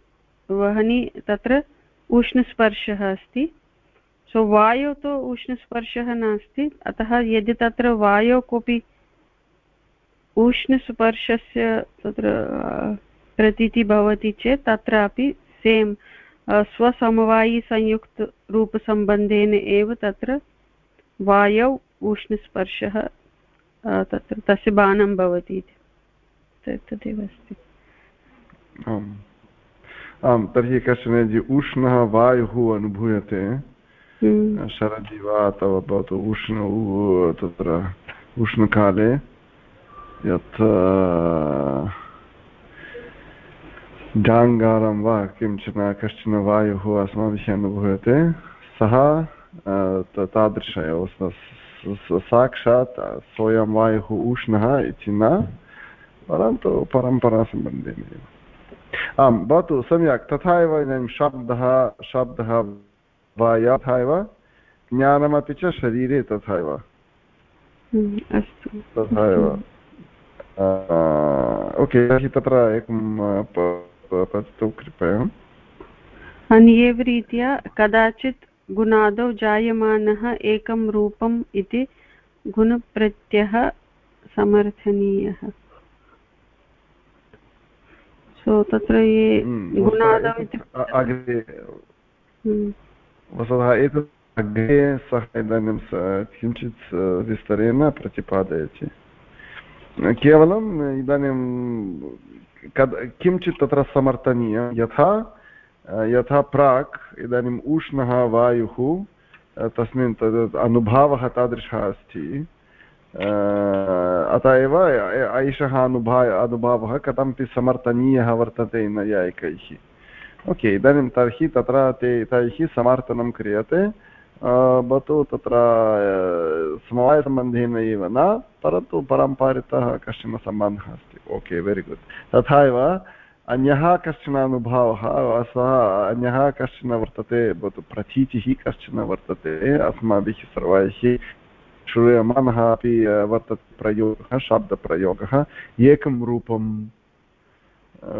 वहनी तत्र उष्णस्पर्शः अस्ति। सो वायौ तु उष्णस्पर्शः नास्ति। अतः यदि तत्र वायौ कोऽपि उष्णस्पर्शस्य तत्र प्रतीतिः भवति चेत् तत्रापि सेम् स्वसमवायिसंयुक्तरूपसम्बन्धेन एव तत्र वायौ उष्णस्पर्शः तत्र तस्य बाणं भवति इति। तदेव अस्ति। आम् आम् तर्हि कश्चन यदि उष्णः वायुः अनुभूयते हम्म। शरदि वा अथवा भवतु उष्ण तत्र उष्णकाले यत् डाङ्गारं वा किंचन कश्चन वायुः अस्माभिः अनुभूयते सः तादृश एव साक्षात् सोऽयं वायुः उष्णः इति न परन्तु परम्परासम्बन्धेन एव आं भवतु सम्यक्। तथा एव इदानीं शब्दः शब्दः वा यथा एव? ज्ञानमपि च शरीरे तथा एव। तथा एव। ओके तर्हि तत्र एकं पठतु कृपया। अन्येव रीत्या कदाचित् गुणादौ जायमानः एकं रूपम् इति गुणप्रत्ययः समर्थनीयः। सो तत्र ये हम्म, गुणादौ इति हम्म। वस्तुतः एतत् अग्रे सः इदानीं किञ्चित् विस्तरेण प्रतिपादयति। केवलम् इदानीं कद् किञ्चित् तत्र समर्थनीयं। यथा यथा प्राक् इदानीम् उष्णः वायुः तस्मिन् तद् अनुभावः तादृशः अस्ति। अत एव एषः अनुभा अनुभावः कथमपि समर्थनीयः वर्तते नैयायिकैः ओके, इदानीं तर्हि तत्र ते तैः समर्थनं क्रियते। भवतु तत्र समवायसम्बन्धेन एव न, परन्तु परम्परितः कश्चन सम्बन्धः अस्ति। ओके वेरि गुड् तथा एव अन्यः कश्चन अनुभावः सः अन्यः कश्चन वर्तते, भवतु प्रतीतिः कश्चन वर्तते अस्माभिः सर्वैः। श्रूयमाणः अपि वर्तते प्रयोगः, शब्दप्रयोगः, एकं रूपं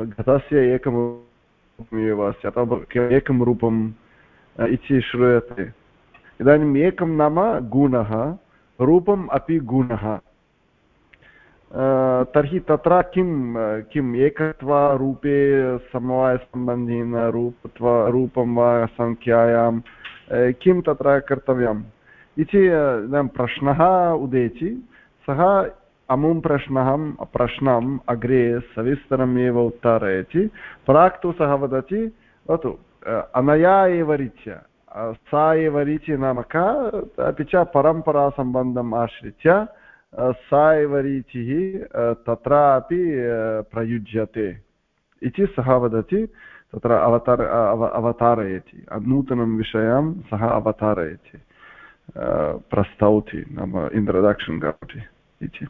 घटस्य एकं रूपमेव अस्ति, अथवा एकं रूपम् इति श्रूयते। इदानीम् एकं नाम गुणः, रूपम् अपि गुणः। तर्हि तत्र किं किम्? एकत्वरूपे समवायसम्बन्धेन, रूपत्व, रूपं वा, सङ्ख्यायां किं तत्र कर्तव्यम्? इति इदानीं प्रश्नः उदेति। सः अमुं प्रश्नः प्रश्नम् अग्रे सविस्तरम् एव उत्तारयति। प्राक् तु सः वदति भवतु अनया एव रीत्या सा एव रीतिः नाम का, अपि च परम्परासम्बन्धम् आश्रित्य सा एव रीतिः तत्रापि प्रयुज्यते। इति सः वदति, तत्र अवतार अवतारयति। नूतनं विषयं सः अवतारयति। प्रस्तौति नाम इन्ट्रडक्षन् करोति इति।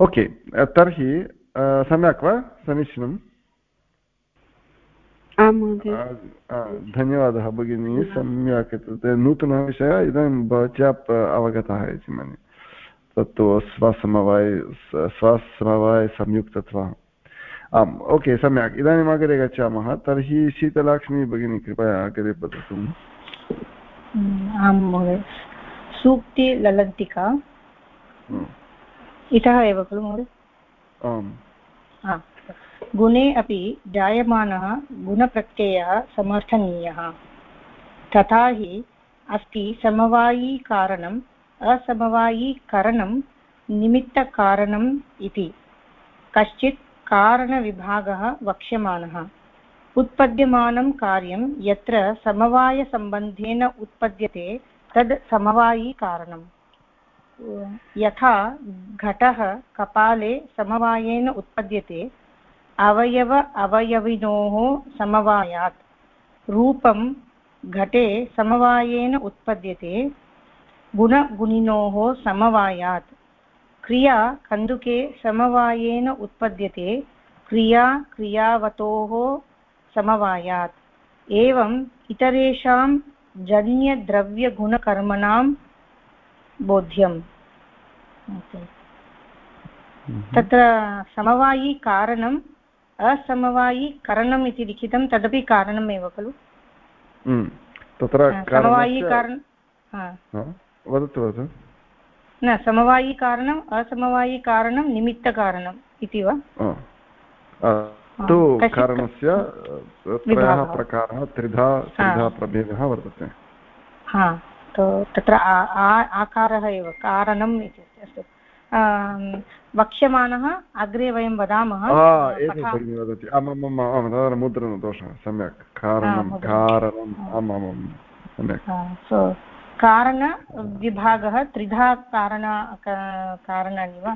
ओके तर्हि सम्यक् वा समीचीनम्? धन्यवादः भगिनी सम्यक् नूतनः विषयः इदानीं भवत्या अवगतः इति मन्ये। तत्तु स्वसमवाय स्वसमवायसंयुक्तत्वम् आम् ओके सम्यक्। इदानीम् अग्रे गच्छामः। तर्हि शीतलाक्ष्मी भगिनी कृपया अग्रे वदतु आं महोदय। सूक्ति ललन्तिका। इतः एव खलु महोदय? आम्। गुणे अपि जायमानः गुणप्रत्ययः समर्थनीयः। तथा हि अस्ति समवायीकारणम् असमवायीकरणं निमित्तकारणम् इति। कश्चित् कारणविभागः वक्ष्यमाणः। उत्पद्यमानं कार्यं यत्र समवायसम्बन्धेन उत्पद्यते तद् समवायीकारणम् यथा घटः कपाले समवायेन उत्पद्यते, अवयव अवयविनोः समवायात्। रूपं घटे समवायेन उत्पद्यते, गुणगुणिनोः समवायात्। क्रिया कन्दुके समवायेन उत्पद्यते, क्रिया क्रियावतोः समवायात्। एवम् इतरेषां जन्यद्रव्यगुणकर्मणां बोध्यम्। तत्र समवायीकारणम् असमवायीकरणम् इति लिखितं तदपि कारणमेव खलु? तत्र समवायीकारण वदतु वदतु। न समवायिकारणम् असमवायिकारणं निमित्तकारणम् इति वा? तु कारणस्य त्रयः प्रकारः त्रिधा त्रिधा प्रभेदः वर्तते। हा तत्र आकारः एव कारणम् इति अस्तु। वक्ष्यमाणः अग्रे वयं वदामः। वदति। तत्र मुद्रणदोषः सम्यक्। कारणं कारणम् आमामां सम्यक्। कारणविभागः त्रिधा कारण कारणानि वा?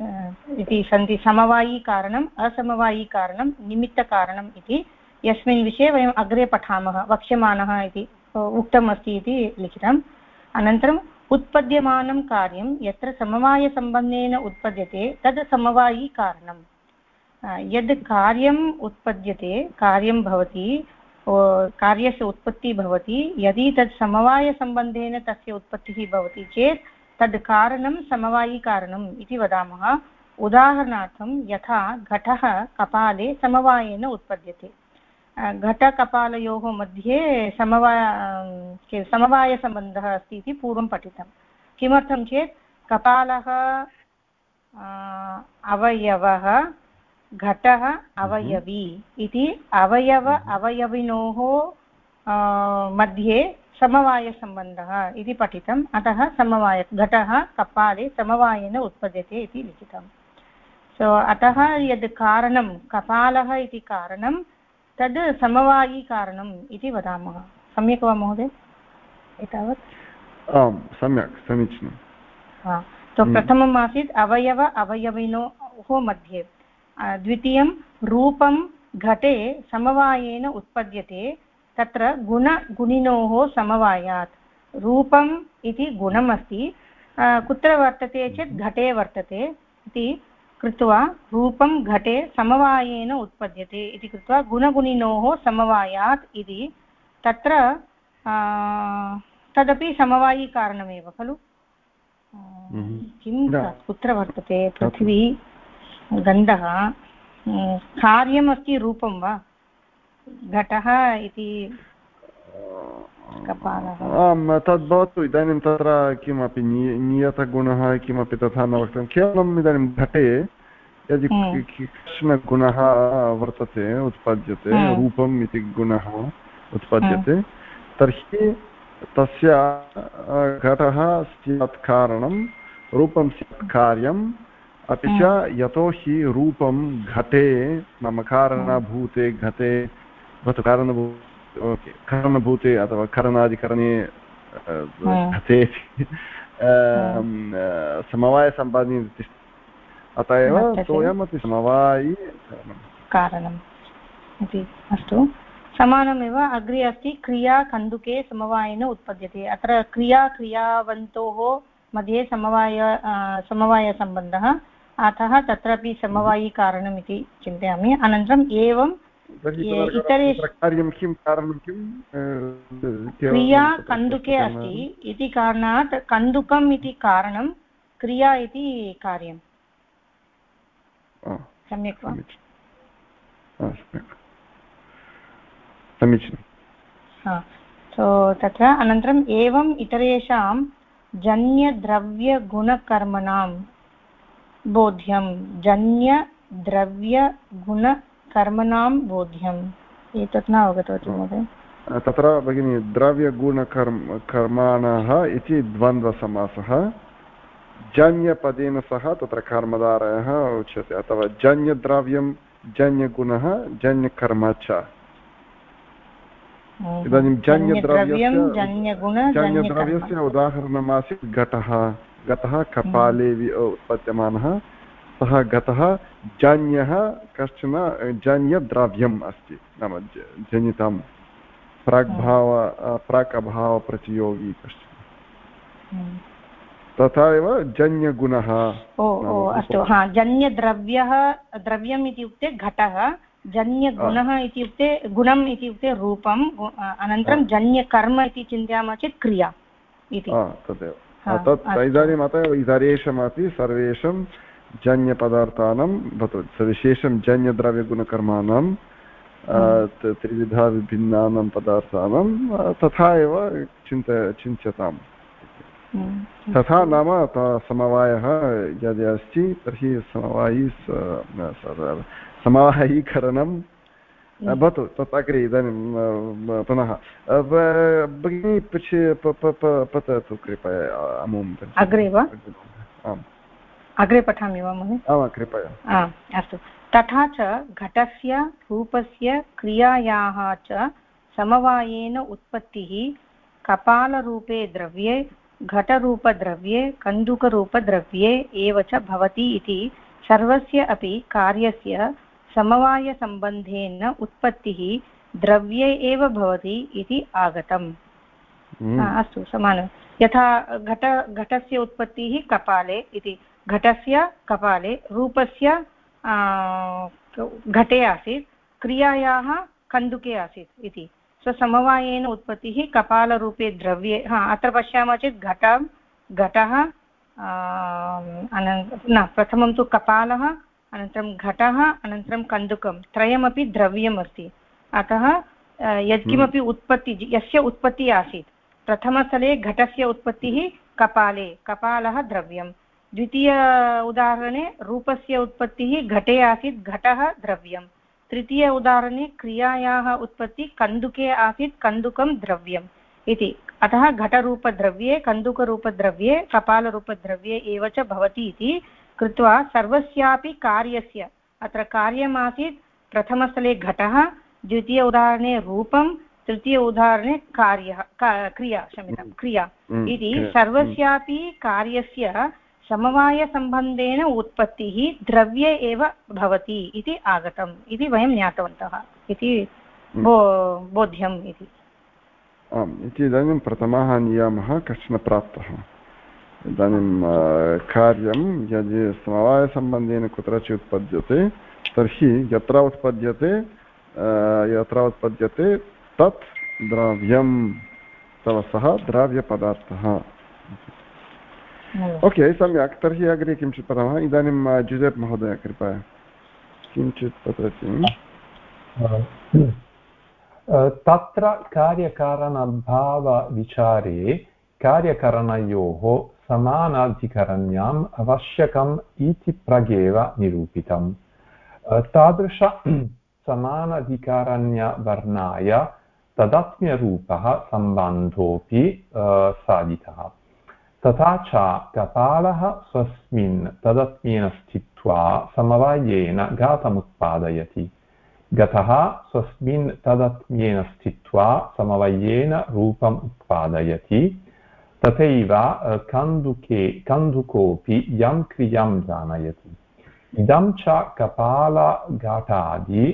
इति सन्ति समवायीकारणम् असमवायीकारणं निमित्तकारणम् इति। यस्मिन् विषये वयम् अग्रे पठामः वक्ष्यमाणः इति उक्तम् अस्ति इति लिखितम्। अनन्तरम्, उत्पद्यमानं कार्यं यत्र समवायसम्बन्धेन उत्पद्यते, तद् समवायीकारणं यद् कार्यम् उत्पद्यते, कार्यं भवति कार्यस्य उत्पत्तिः भवति, यदि तत् समवायसम्बन्धेन तस्य उत्पत्तिः भवति चेत् तद् कारणं समवायिकारणम् इति वदामः। उदाहरणार्थं यथा घटः कपाले समवायेन उत्पद्यते। घटकपालयोः मध्ये समवाय समवायसम्बन्धः अस्ति इति पूर्वं पठितं। किमर्थं चेत् कपालः अवयवः घटः अवयवी इति अवयव अवयविनोः मध्ये समवायसम्बन्धः इति पठितम्। अतः समवाय घटः कपाले समवायेन उत्पद्यते इति लिखितम्। सो अतः यद् कारणं कपालः इति कारणं तद् समवायिकारणम् इति वदामः। सम्यक् वा महोदय? एतावत्? आम् सम्यक् समीचीनं। हा। तो प्रथमम् आसीत् अवयव अवयविनोः मध्ये। द्वितीयं रूपं घटे समवायेन उत्पद्यते। तत्र गुणगुणिनोः समवायात्। रूपम् इति गुणम् अस्ति कुत्र वर्तते चेत् घटे वर्तते इति कृत्वा रूपं घटे समवायेन उत्पद्यते इति कृत्वा गुणगुणिनोः समवायात् इति तत्र तदपि समवायिकारणमेव खलु? किं कुत्र वर्तते? पृथिवी गन्धः? कार्यमस्ति रूपं वा? घटः इति आम् तद् भवतु इदानीं तत्र किमपि नियतगुणः किमपि तथा न वक्तव्यं केवलम् इदानीं घटे यदि कश्चन गुणः वर्तते उत्पद्यते रूपम् इति गुणः उत्पद्यते तर्हि तस्य घटः स्यात् कारणं रूपं स्यात् कार्यम् अपि च यतोहि रूपं घटे नाम कारणभूते घटे भवतु कारणभू ओके कारणभूते अथवा करणादिकरणे घटे समवायसम्पादने अत एव सोऽयमपि समवायि कारणम् इति अस्तु समानमेव अग्रे अस्ति क्रिया कन्दुके समवायेन उत्पद्यते अत्र क्रिया क्रियावन्तोः मध्ये समवाय समवायसम्बन्धः अतः तत्रापि समवायिकारणम् इति चिन्तयामि अनन्तरम् एवं कार्यं किं कारणं किं? क्रिया कन्दुके अस्ति। इति कारणात् कन्दुकम् इति कारणं क्रिया इति कार्यं सम्यक् वा? समीचीनं। सो तत्र अनन्तरम् एवम् इतरेषां जन्यद्रव्यगुणकर्मणां बोध्यं। जन्यद्रव्यगुणकर्मणां बोध्यम्। एतत् न अवगतवती महोदय। तत्र भगिनि द्रव्यगुणकर्म कर्माणः इति द्वन्द्वसमासः। जन्यपदेन सह तत्र कर्मधारयः उच्यते अथवा जन्यद्रव्यं जन्यगुणः जन्यकर्म च। इदानीं जन्यद्रव्यस्य उदाहरणमासीत् घटः। घटः कपाले उत्पद्यमानः सः घटः जन्यः कश्चन जन्यद्रव्यम् अस्ति। नाम जनितं प्राग्भाव प्राक् अभावप्रतियोगी कश्चन। तथा एव जन्यगुणः अस्तु। हा जन्यद्रव्यः द्रव्यम् इत्युक्ते घटः जन्यगुणः इत्युक्ते गुणम् इत्युक्ते रूपम् अनन्तरं जन्यकर्म इति चिन्तयामः चेत् क्रिया इति। तदेव। तत् इदानीम् अतः इतरेषमपि सर्वेषां जन्यपदार्थानां भवतु विशेषं जन्यद्रव्यगुणकर्माणां त्रिविधा विभिन्नानां पदार्थानां तथा एव चिन्त चिन्त्यताम् तथा नाम समवायः यदि अस्ति तर्हि समवायी समवायीकरणं। भवतु तत् अग्रे इदानीं पुनः। भगिनी पततु कृपया अमुं। अग्रे वा? आम्। अग्रे पठामि वा महोदय? कृपया अस्तु। तथा च घटस्य रूपस्य क्रियायाः च समवायेन उत्पत्तिः कपालरूपे द्रव्ये घटरूपद्रव्ये कन्दुकरूपद्रव्ये एव च भवति इति सर्वस्य अपि कार्यस्य समवायसम्बन्धेन उत्पत्तिः द्रव्ये एव भवति इति आगतम्। हम्म। अस्तु समानं यथा घट घटस्य उत्पत्तिः कपाले इति। घटस्य कपाले रूपस्य घटे आसीत् क्रियायाः कन्दुके आसीत् इति। स्वसमवायेन उत्पत्तिः कपालरूपे द्रव्ये हा अत्र पश्यामः चेत् घटं घटः न प्रथमं तु कपालः अनन्तरं घटः अनन्तरं कन्दुकं त्रयमपि द्रव्यम् अस्ति। अतः यत्किमपि हम्म। उत्पत्ति यस्य उत्पत्तिः आसीत् प्रथमस्थले घटस्य उत्पत्तिः कपाले कपालः द्रव्यं द्वितीय उदाहरणे रूपस्य उत्पत्तिः घटे आसीत् घटः द्रव्यं। तृतीय उदाहरणे क्रियायाः उत्पत्तिः कन्दुके आसीत् कन्दुकं द्रव्यम् इति। अतः घटरूपद्रव्ये कन्दुकरूपद्रव्ये कपालरूपद्रव्ये एव च भवति इति कृत्वा सर्वस्यापि कार्यस्य अत्र कार्यमासीत् प्रथमस्थले घटः द्वितीय उदाहरणे रूपं तृतीय उदाहरणे कार्यः क्रिया क्षम्यतां क्रिया हम्म, इति सर्वस्यापि कार्यस्य समवायसम्बन्धेन उत्पत्तिः द्रव्ये एव भवति इति आगतम् इति वयं ज्ञातवन्तः इति। बो बोध्यम् इति। आम् इति इदानीं प्रथमः नियमः कश्चन प्राप्तः। इदानीं कार्यं यदि समवायसम्बन्धेन कुत्रचित् उत्पद्यते तर्हि यत्र उत्पद्यते यत्र उत्पद्यते तत् द्रव्यं तव सः द्रव्यपदार्थः। ओके सम्यक्. तर्हि अग्रे किञ्चित् पठामः। इदानीं जुजेप् महोदय कृपया। किञ्चित् तत्र तत्र कार्यकारणभावविचारे कार्यकरणयोः समानाधिकरण्याम् आवश्यकम् इति प्रगेव निरूपितम्। तादृश समानाधिकारण्यवर्णाय तदात्म्यरूपः सम्बन्धोऽपि साधितः। तथा च कपालः स्वस्मिन् तदत्म्येन स्थित्वा समवायेन घातमुत्पादयति। गतः स्वस्मिन् तदत्म्येन स्थित्वा समवयेन रूपम् उत्पादयति। तथैव कन्दुके, कन्दुकोऽपि यं क्रियाँ जानयति। इदं च कपालघाटादि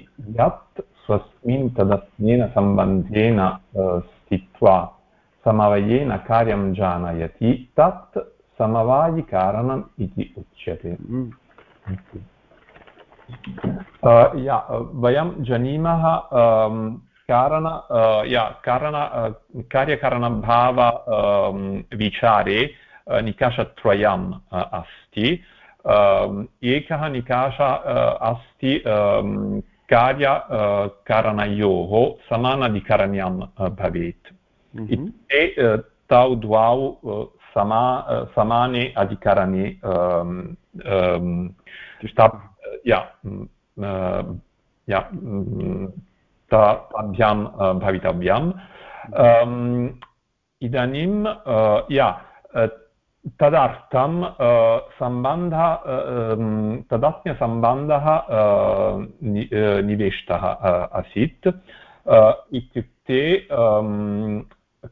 यत् स्वस्मिन् तदत्म्येन सम्बन्धेन स्थित्वा समवयेन कार्यं जानयति तत् समवायिकारणम् इति उच्यते। या वयं जानीमः कारण या कारण कार्यकारणभाव विचारे निकाषत्रयम् अस्ति एकः निकाषः अस्ति कार्य कारणयोः समानाधिकरण्यं भवेत् इत्युक्ते तौ द्वौ समा समाने अधिकरणे ताभ्यां भवितव्यम् इदानीं या तदर्थं सम्बन्धः तदात्म्यसम्बन्धः निवेष्टः आसीत् इत्युक्ते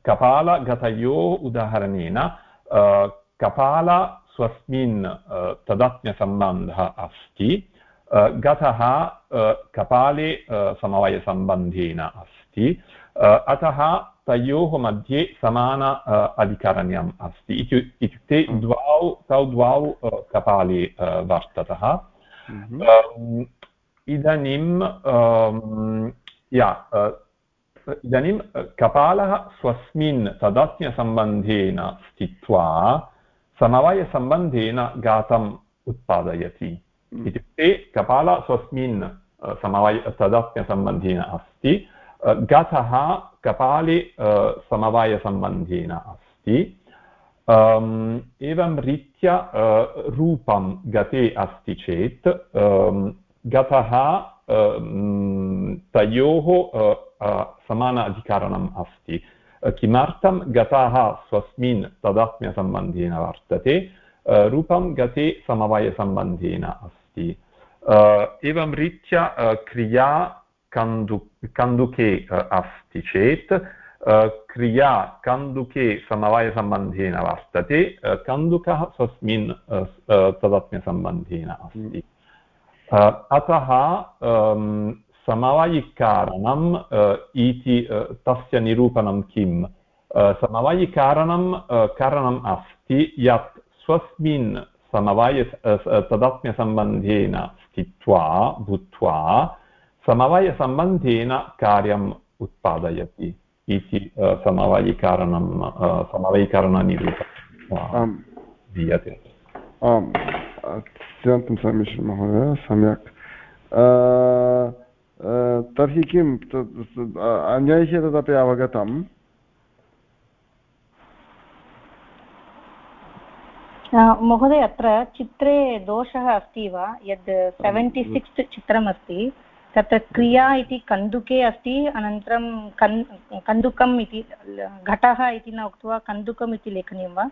कपालगतयोः उदाहरणेन कपाल स्वस्मिन् तदात्म्यसम्बन्धः अस्ति गतः कपाले समवायसम्बन्धेन अस्ति अतः तयोः मध्ये समान अधिकरण्यम् अस्ति इत्युक्ते द्वौ तौ द्वौ कपाले वर्ततः इदानीं या इदानीं कपालः स्वस्मिन् तदात्म्यसम्बन्धेन स्थित्वा समवायसम्बन्धेन घातम् उत्पादयति हम्म। इत्युक्ते कपाल स्वस्मिन् समवाय तदात्म्यसम्बन्धेन अस्ति गतः कपाले समवायसम्बन्धेन अस्ति एवं रीत्या रूपं गते अस्ति चेत् गतः तयोः समान अधिकारणम् अस्ति किमर्थं गताः स्वस्मिन् तदात्म्यसम्बन्धेन वर्तते रूपं गते समवायसम्बन्धेन अस्ति एवं रीत्या क्रिया कन्दु कन्दुके अस्ति चेत् क्रिया कन्दुके समवायसम्बन्धेन वर्तते कन्दुकः स्वस्मिन् तदात्म्यसम्बन्धेन अस्ति अतः समवायिकारणम् इति तस्य निरूपणं किं समवायिकारणं कारणम् अस्ति यत् स्वस्मिन् समवाय तदात्म्यसम्बन्धेन स्थित्वा भूत्वा समवायसम्बन्धेन कार्यम् उत्पादयति इति समवायिकारणं समवायिकारणनिरूपणं दीयते आम् अत्यन्तं समीचीनं महोदय सम्यक् तर्हि किं अन्यैः तदपि अवगतम् महोदय अत्र चित्रे दोषः अस्ति वा यद् सेवेण्टि सिक्स् चित्रमस्ति तत्र क्रिया इति कन्दुके अस्ति अनन्तरं कन् कन्दुकम् इति घटः इति न उक्त्वा कन्दुकम् इति लेखनीयं वा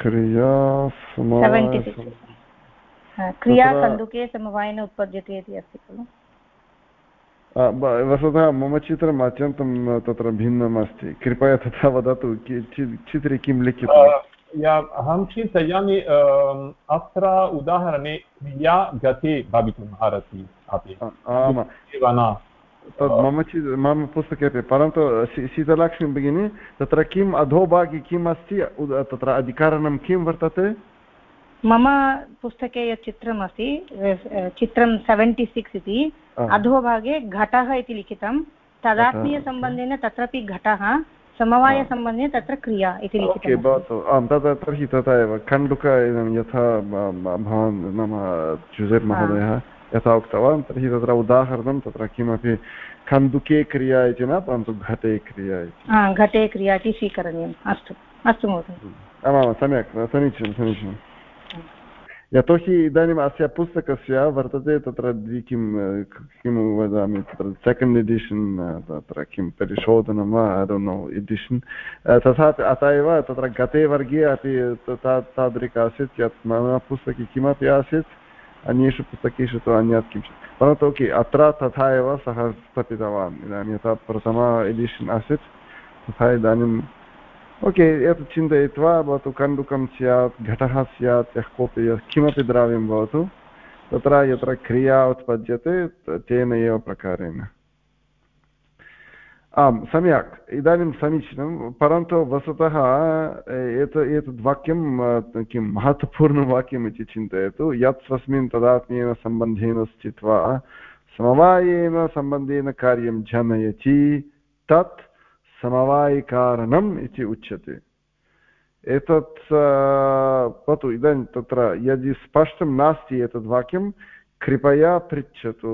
क्रिया क्रिया समवायेन उत्पद्यते इति अस्ति खलु? वस्तुतः मम चित्रम् अत्यन्तं तत्र भिन्नम् अस्ति कृपया तथा वदतु चित्रे किं लिखितं अहं चिन्तयामि अत्र उदाहरणे क्रिया गते भवितुम् अर्हति अपि। तद् मम चि मम पुस्तके अपि परन्तु शीतलक्ष्मी भगिनी तत्र किम् अधोभागे किम् अस्ति तत्र अधिकरणं किं वर्तते? मम पुस्तके यत् चित्रमस्ति चित्रं सेवेण्टि सिक्स् इति अधोभागे घटः इति लिखितं तदात्मीयसम्बन्धेन तत्रापि घटः समवायसम्बन्धे तत्र क्रिया इति लिखितं। भवतु आं तदा तर्हि तथा एव खण्डुक यथा भवान् नाम महोदयः यथा उक्तवान् तर्हि तत्र उदाहरणं तत्र किमपि खन्दुके क्रिया इति न परन्तु घटे क्रिया इति। घटे क्रिया इति स्वीकरणीयम्। अस्तु अस्तु महोदय। आमां सम्यक् समीचीनं समीचीनं। यतोहि इदानीम् अस्य पुस्तकस्य वर्तते तत्र द्वि किं किं वदामि तत्र सेकेण्ड् एडिशन् तत्र किं परिशोधनं वा नो एडिशन् तथापि अतः एव तत्र गते वर्गे अपि तादृक् आसीत् यत् मम पुस्तके किमपि आसीत्। अन्येषु पुस्तकेषु तु अन्यत् किञ्चित् परन्तु ओके अत्र तथा एव सः स्थापितवान् इदानीं यथा प्रथम एडिशन् आसीत् तथा इदानीम् ओके एतत् चिन्तयित्वा भवतु कन्दुकं स्यात् घटः स्यात् यः कोऽपि किमपि द्रव्यं भवतु तत्र यत्र क्रिया उत्पद्यते तेन एव प्रकारेण आम्, सम्यक्। इदानीं समीचीनं, परन्तु वस्तुतः एत, एतद् वाक्यं किं महत्त्वपूर्णं वाक्यम् इति चिन्तयतु। यत् स्वस्मिन् तदात्म्येन सम्बन्धेन स्थित्वा, समवायेन सम्बन्धेन कार्यं जनयति, तत् समवायिकारणम् इति उच्यते। एतत् भवतु इदानीं तत्र यदि स्पष्टं नास्ति एतद् कृपया पृच्छतु।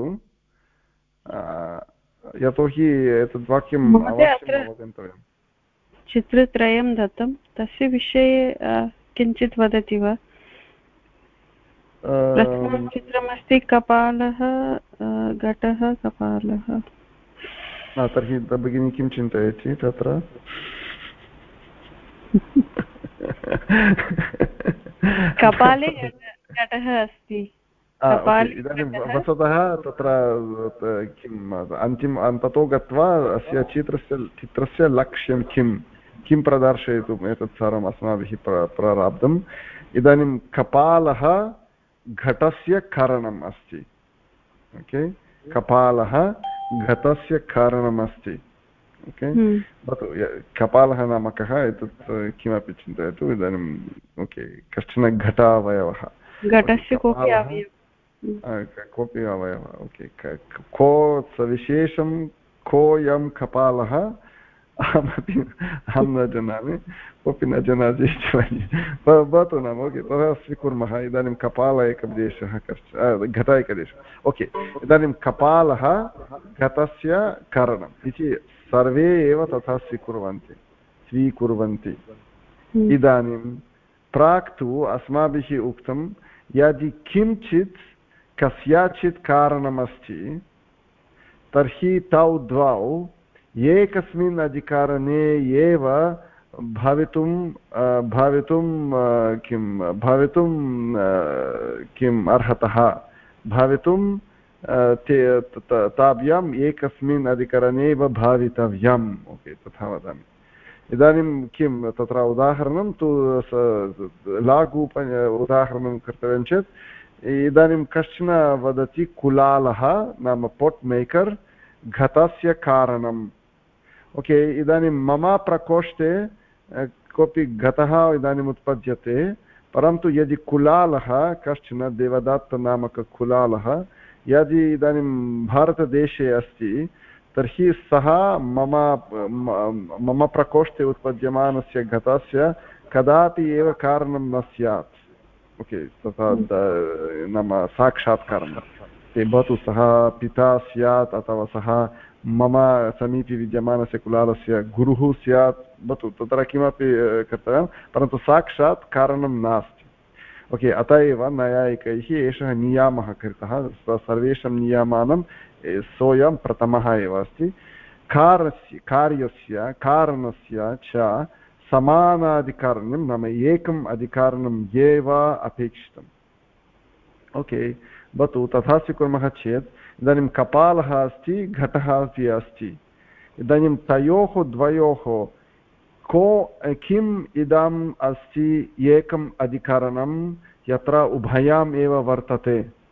यतोहि एतद् वाक्यम् अवगन्तव्यम् चित्रत्रयं दत्तं तस्य विषये किञ्चित् वदति वा चित्रमस्ति कपालः घटः कपालः तर्हि भगिनी किं चिन्तयति तत्र कपाले घटः अस्ति इदानीं वस्तुतः तत्र किम् अन्तिम ततो गत्वा अस्य चित्रस्य चित्रस्य लक्ष्यं किं किं प्रदर्शयितुम् एतत् सर्वम् अस्माभिः प्रारब्धम् इदानीं कपालः घटस्य करणम् अस्ति ओके कपालः घटस्य कारणमस्ति ओके हम्म। भवतु कपालः नाम कः एतत् किमपि चिन्तयतु इदानीम् ओके कश्चन घटावयवः घटस्य कोऽपि कोऽपि अवयवः ओके को सविशेषं कोऽयं कपालः अहमपि अहं न जानामि कोऽपि न जानाति भवतु नाम ओके तदा स्वीकुर्मः इदानीं कपाल एकदेशः कश्च घट एकदेशः ओके इदानीं कपालः घटस्य करणम् इति सर्वे एव तथा स्वीकुर्वन्ति स्वीकुर्वन्ति। इदानीं प्राक् तु अस्माभिः उक्तं यदि किञ्चित् कस्याचित् कारणमस्ति, तर्हि तौ द्वौ एकस्मिन् अधिकारणे एव भवितुं भवितुं किं, भवितुं किम् अर्हतः। भवितुं ते ताभ्याम् एकस्मिन् अधिकरणे एव भावितव्यम्। ओके, तथा वदामि। इदानीं किं, तत्र उदाहरणं तु लाघु उदाहरणं कर्तव्यं चेत् इदानीं कश्चन वदति कुलालः नाम पोट् मेकर् घटस्य कारणं ओके, इदानीं मम प्रकोष्ठे कोऽपि घटः इदानीम् उत्पद्यते, परन्तु यदि कुलालः, कश्चन देवदत्तनामककुलालः यदि इदानीं भारतदेशे अस्ति, तर्हि सः मम मम प्रकोष्ठे उत्पद्यमानस्य घटस्य कदापि एव कारणं न स्यात्। ओके तथा नाम साक्षात्कारं भवतु सः पिता स्यात् अथवा सः मम समीपे विद्यमानस्य कुलालस्य गुरुः स्यात् भवतु तत्र किमपि कर्तव्यं परन्तु साक्षात् कारणं नास्ति ओके अत एव नैयायिकैः एषः नियामः कृतः सर्वेषां नियमानं सोऽयं प्रथमः एव अस्ति कारस्य कार्यस्य कारणस्य च समानाधिकारणं नाम एकम् अधिकारणम् एव अपेक्षितम्। ओके, भवतु तथा स्वीकुर्मः चेत्, इदानीं कपालः अस्ति, घटः अपि अस्ति। इदानीं तयोः, द्वयोः को, किम् इदम् अस्ति, एकम् अधिकरणं यत्र उभयाम् एव वर्तते।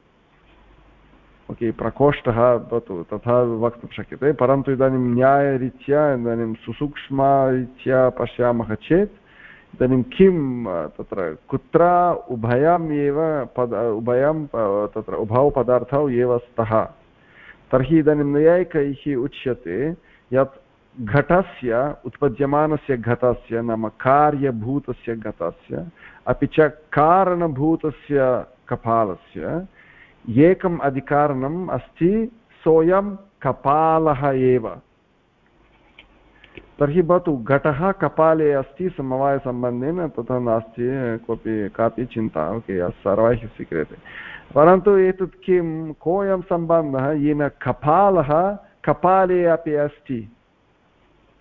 ओके, प्रकोष्ठः भवतु तथा वक्तुं शक्यते, परन्तु इदानीं न्यायरीत्या, इदानीं सुसूक्ष्मरीत्या पश्यामः चेत्, इदानीं किं तत्र कुत्र उभयम् एव पद, उभयं तत्र उभौ पदार्थौ एव स्तः। तर्हि इदानीं नैयायिकैः उच्यते यत् घटस्य, उत्पद्यमानस्य घटस्य, नाम कार्यभूतस्य घटस्य, अपि च कारणभूतस्य कपालस्य एकम् अधिकारणम् अस्ति, सोऽयं कपालः एव। तर्हि भवतु, घटः कपाले अस्ति, समवायसम्बन्धेन तथा नास्ति, कोऽपि कापि चिन्ता, ओके सर्वैः स्वीक्रियते। परन्तु एतत् किं, कोऽयं सम्बन्धः, येन कपालः कपाले अपि अस्ति।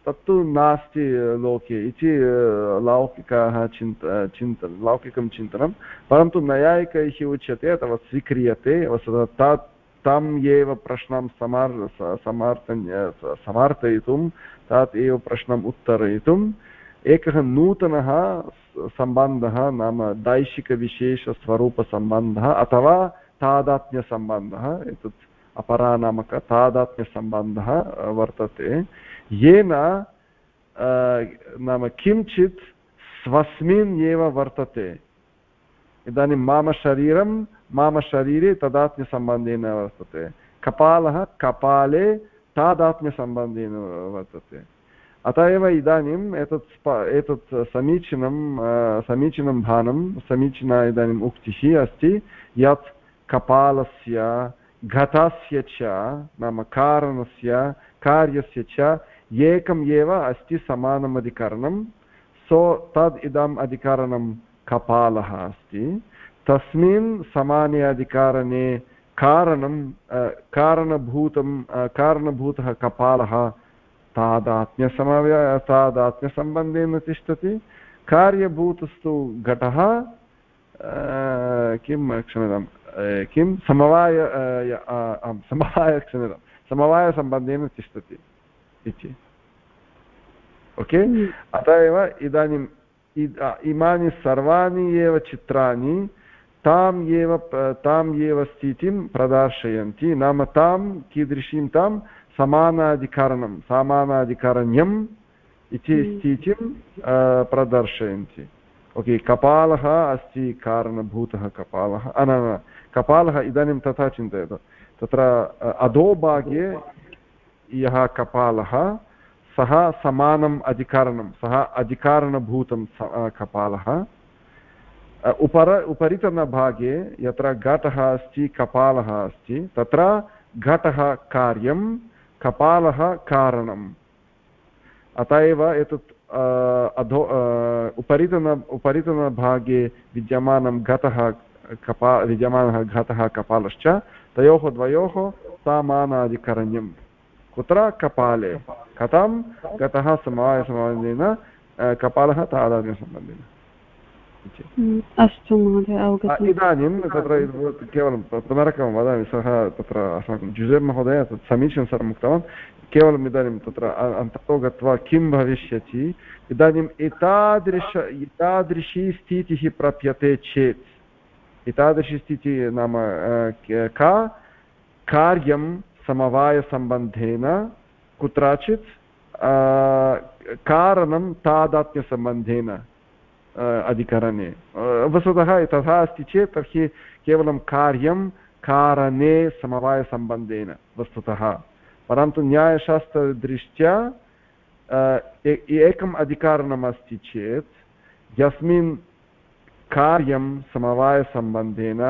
तत्तु नास्ति लोके इति लौकिकः चिन्त चिन्त, लौकिकं चिन्तनं। परन्तु नैयायिकैः उच्यते अथवा स्वीक्रियते वस्तुतः तत् तम् एव प्रश्नं समार् समार्थ समार्थयितुं तत् एव प्रश्नम् उत्तरयितुम्। एकः नूतनः सम्बन्धः नाम दैशिकविशेषस्वरूपसम्बन्धः अथवा तादात्म्यसम्बन्धः, एतत् अपरानामक तादात्म्यसम्बन्धः वर्तते। येन नाम किञ्चित् स्वस्मिन् एव वर्तते। इदानीं मम शरीरं, मम शरीरे तदात्म्यसम्बन्धेन वर्तते। कपालः कपाले तादात्म्यसम्बन्धेन वर्तते। अतः एव इदानीम् एतत् एतत् समीचीनं समीचीनं भानं, समीचीना इदानीम् उक्तिः अस्ति, यत् कपालस्य घटस्य च, नाम कारणस्य, कार्यस्य च एकम् एव अस्ति समानम् अधिकरणं सो तद् इदम् अधिकरणं कपालः अस्ति। तस्मिन् समाने अधिकारणे कारणं कारणभूतं कारणभूतः कपालः तादात्म्यसमव्य तादात्म्यसम्बन्धेन तिष्ठति। कार्यभूतस्तु घटः किं क्षम्यतां किं? समवाय समवाय समवायसम्बन्धेन तिष्ठति। इति ओके। अतः एव इदानीम् इमानि सर्वाणि एव चित्राणि ताम् एव ताम् एव स्थितिं प्रदर्शयन्ति नाम तां कीदृशीं तां समानाधिकरणं समानाधिकरण्यम् इति। स्थितिं प्रदर्शयन्ति ओके कपालः अस्ति कारणभूतः कपालः न कपालः इदानीं तथा चिन्तयतु तत्र अधोभागे यः कपालः, सः समानम् अधिकरणं, सः अधिकारणभूतं कपालः। उपर, उपरितनभागे यत्र घटः अस्ति, कपालः अस्ति, तत्र घटः कार्यं, कपालः कारणम्। अत एव एतत् अधो उपरितन, उपरितनभागे विद्यमानं घटः कपा, विद्यमानः घटः कपालश्च, तयोः द्वयोः समानाधिकरण्यं कुत्र कपाले। कथं? गतः समवायसम्बन्धेन कपालः तादात्म्यसम्बन्धेन अस्तु महोदय इदानीं तत्र केवलं पुनरेकं वदामि सः तत्र अस्माकं जुजेब् महोदय तत् समीचीनं सर्वम् उक्तवान्। केवलम् इदानीं तत्र अन्ततो गत्वा किं भविष्यति? इदानीम् एतादृश एतादृशी स्थितिः प्राप्यते चेत्। एतादृशी स्थितिः नाम का? कार्यं समवायसम्बन्धेन कुत्रचित् कारणं तादात्म्यसम्बन्धेन अधिकरणे। वस्तुतः तथा अस्ति चेत् तर्हि केवलं कार्यं, कारणे समवायसम्बन्धेन वस्तुतः। परन्तु न्यायशास्त्रदृष्ट्या एकम् अधिकारणम् अस्ति चेत्, यस्मिन् कार्यं समवायसम्बन्धेन,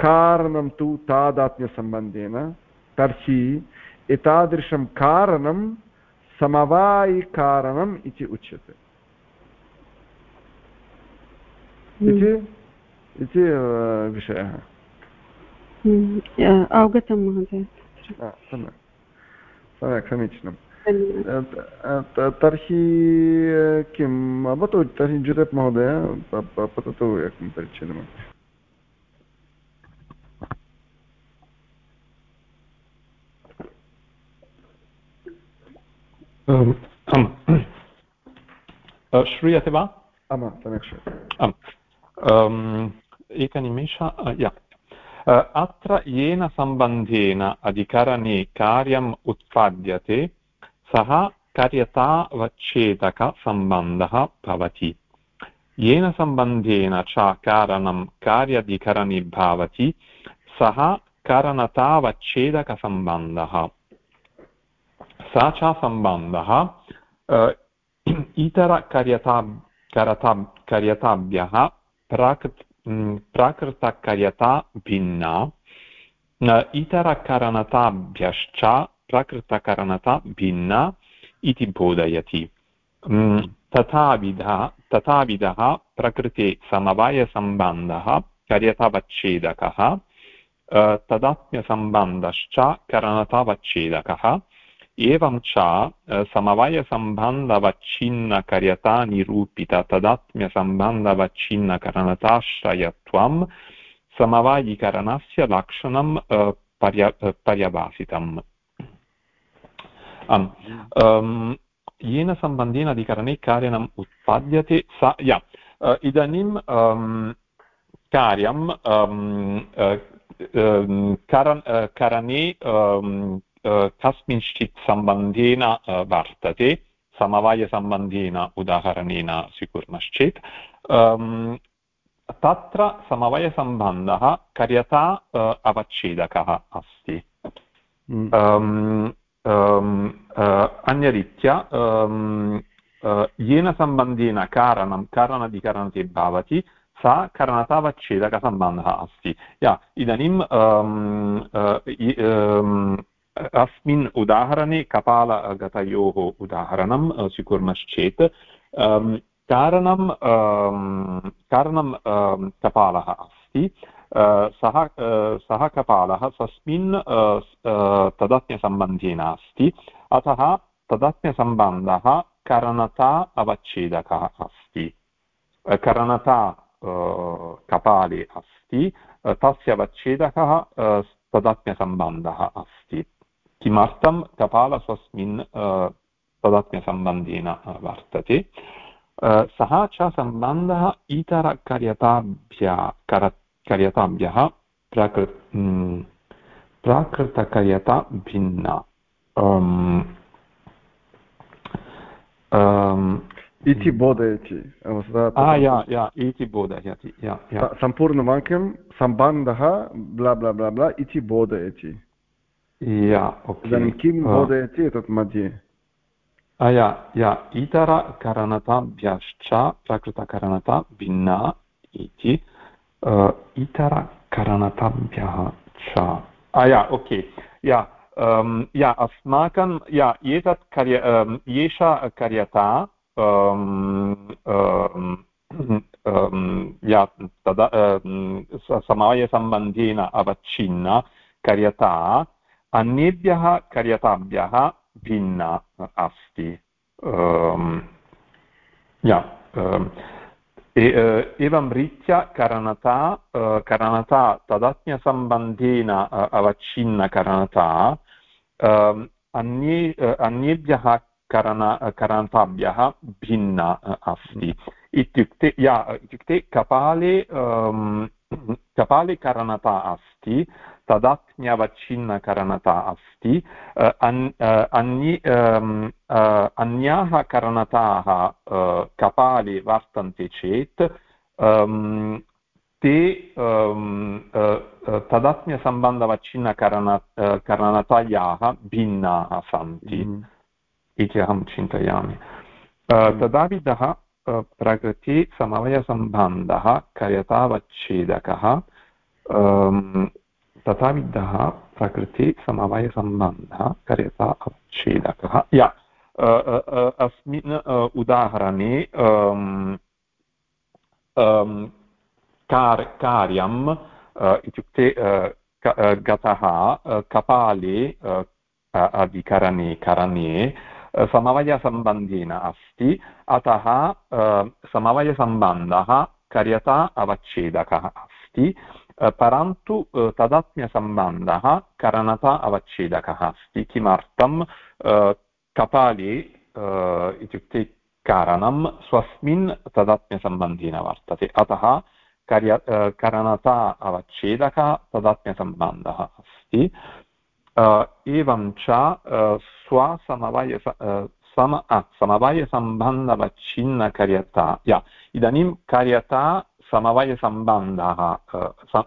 कारणं तु तादात्म्यसम्बन्धेन तर्हि एतादृशं कारणं समवायिकारणम् इति उच्यते। इति इति विषयः। अवगतं महोदय। सम्यक्। सम्यक् समीचीनं तर्हि किं भवतु तर्हि जुरेप् महोदय पततु एकं परिच्छेदम् श्रूयते वा आमां सम्यक् श्रूयते आम् एकनिमेष या अत्र येन सम्बन्धेन अधिकरणे कार्यम् उत्पाद्यते सः कार्यतावच्छेदकसम्बन्धः भवति येन सम्बन्धेन च कारणं कार्याधिकरणे भवति सः कारणतावच्छेदकसम्बन्धः सा च सम्बन्धः इतरकार्यता करता कार्यताभ्यः प्राकृत् प्राकृतकार्यता भिन्ना इतरकरणताभ्यश्च प्राकृतकरणता भिन्ना इति बोधयति। तथाविधः तथाविधः प्रकृते समवायसम्बन्धः, कर्यतावच्छेदकः तदात्म्यसम्बन्धश्च करणतावच्छेदकः एवं च समवायसम्बन्धवच्छिन्नकर्यता निरूपित तदात्म्यसम्बन्धवच्छिन्नकरणताश्रयत्वं समवायिकरणस्य लक्षणं पर्य पर्यभासितम् येन सम्बन्धेन अधिकरणे कार्यम् उत्पाद्यते सा या इदानीं कार्यं करणे कस्मिंश्चित् सम्बन्धेन वर्तते समवायसम्बन्धेन उदाहरणेन स्वीकुर्मश्चेत् तत्र समवायसम्बन्धः कर्यता अवच्छेदकः अस्ति। अन्यरीत्या येन सम्बन्धेन कारणं कारणाधिकरणते भवति सा करणतावच्छेदकसम्बन्धः अस्ति या इदानीं अस्मिन् उदाहरणे कपालगतयोः उदाहरणं स्वीकुर्मश्चेत् कारणं कारणं कपालः अस्ति। सः सः कपालः स्वस्मिन् तदज्ञसम्बन्धेन अस्ति अतः तदज्ञसम्बन्धः करणता अवच्छेदकः अस्ति। करणता कपाले अस्ति। तस्य अवच्छेदकः तदज्ञसम्बन्धः अस्ति। किमर्थं कपाल स्वस्मिन् तदज्ञसम्बन्धेन वर्तते? सः च सम्बन्धः इतरकार्यताभ्य कर कार्यताभ्यः प्राकृ प्राकृतकार्यता भिन्ना इति बोधयति इति बोधयति सम्पूर्णवाक्यं सम्बन्धः ब्ला ब्ला ब्ला ब्ला इति बोधयति। इदानीं किं बोधयति तत् मध्ये या या इतरकरणताभ्यश्च प्राकृतकरणता भिन्ना इति इतरकरणताभ्यः च या ओके या या अस्माकं या एतत् कार्य एषा कार्यता या तदा समवायसम्बन्धेन अवच्छिन्ना कार्यता अन्येभ्यः कार्यताभ्यः भिन्ना अस्ति। एवं रीत्या करणता करणता तदज्ञसम्बन्धेन अवच्छिन्नकरणता अन्ये अन्येभ्यः करण, करणताभ्यः भिन्ना अस्ति। इत्युक्ते, या, इत्युक्ते कपाले कपाले करणता अस्ति। तदात्म्यवच्छिन्नकरणता अस्ति अन्ये अन्याः करणताः कपाले वर्तन्ते चेत् ते तदात्म्यसम्बन्धवच्छिन्नकरण करणतायाः भिन्नाः सन्ति। इति अहं चिन्तयामि तदाविधः प्रकृति समवयसम्बन्धः कयतावच्छेदकः तथाविधः प्रकृति समवायसम्बन्धः कर्यता अवच्छेदकः। या अस्मिन् उदाहरणे कार् कार्यम् इत्युक्ते गतः कपाले अधिकरणे, करणे समवयसम्बन्धेन अस्ति। अतः समवयसम्बन्धः कर्यता अवच्छेदकः अस्ति। परन्तु तदात्म्यसम्बन्धः करणता अवच्छेदकः अस्ति किमर्थं कपाले इत्युक्ते कारणं स्वस्मिन् तदात्म्यसम्बन्धेन वर्तते अतः कार्य करणता अवच्छेदकः तदात्म्यसम्बन्धः अस्ति एवं च स्वसमवाय सम समवायसम्बन्धवच्छिन्नकार्यता या इदानीं कार्यता समवायसम्बन्धः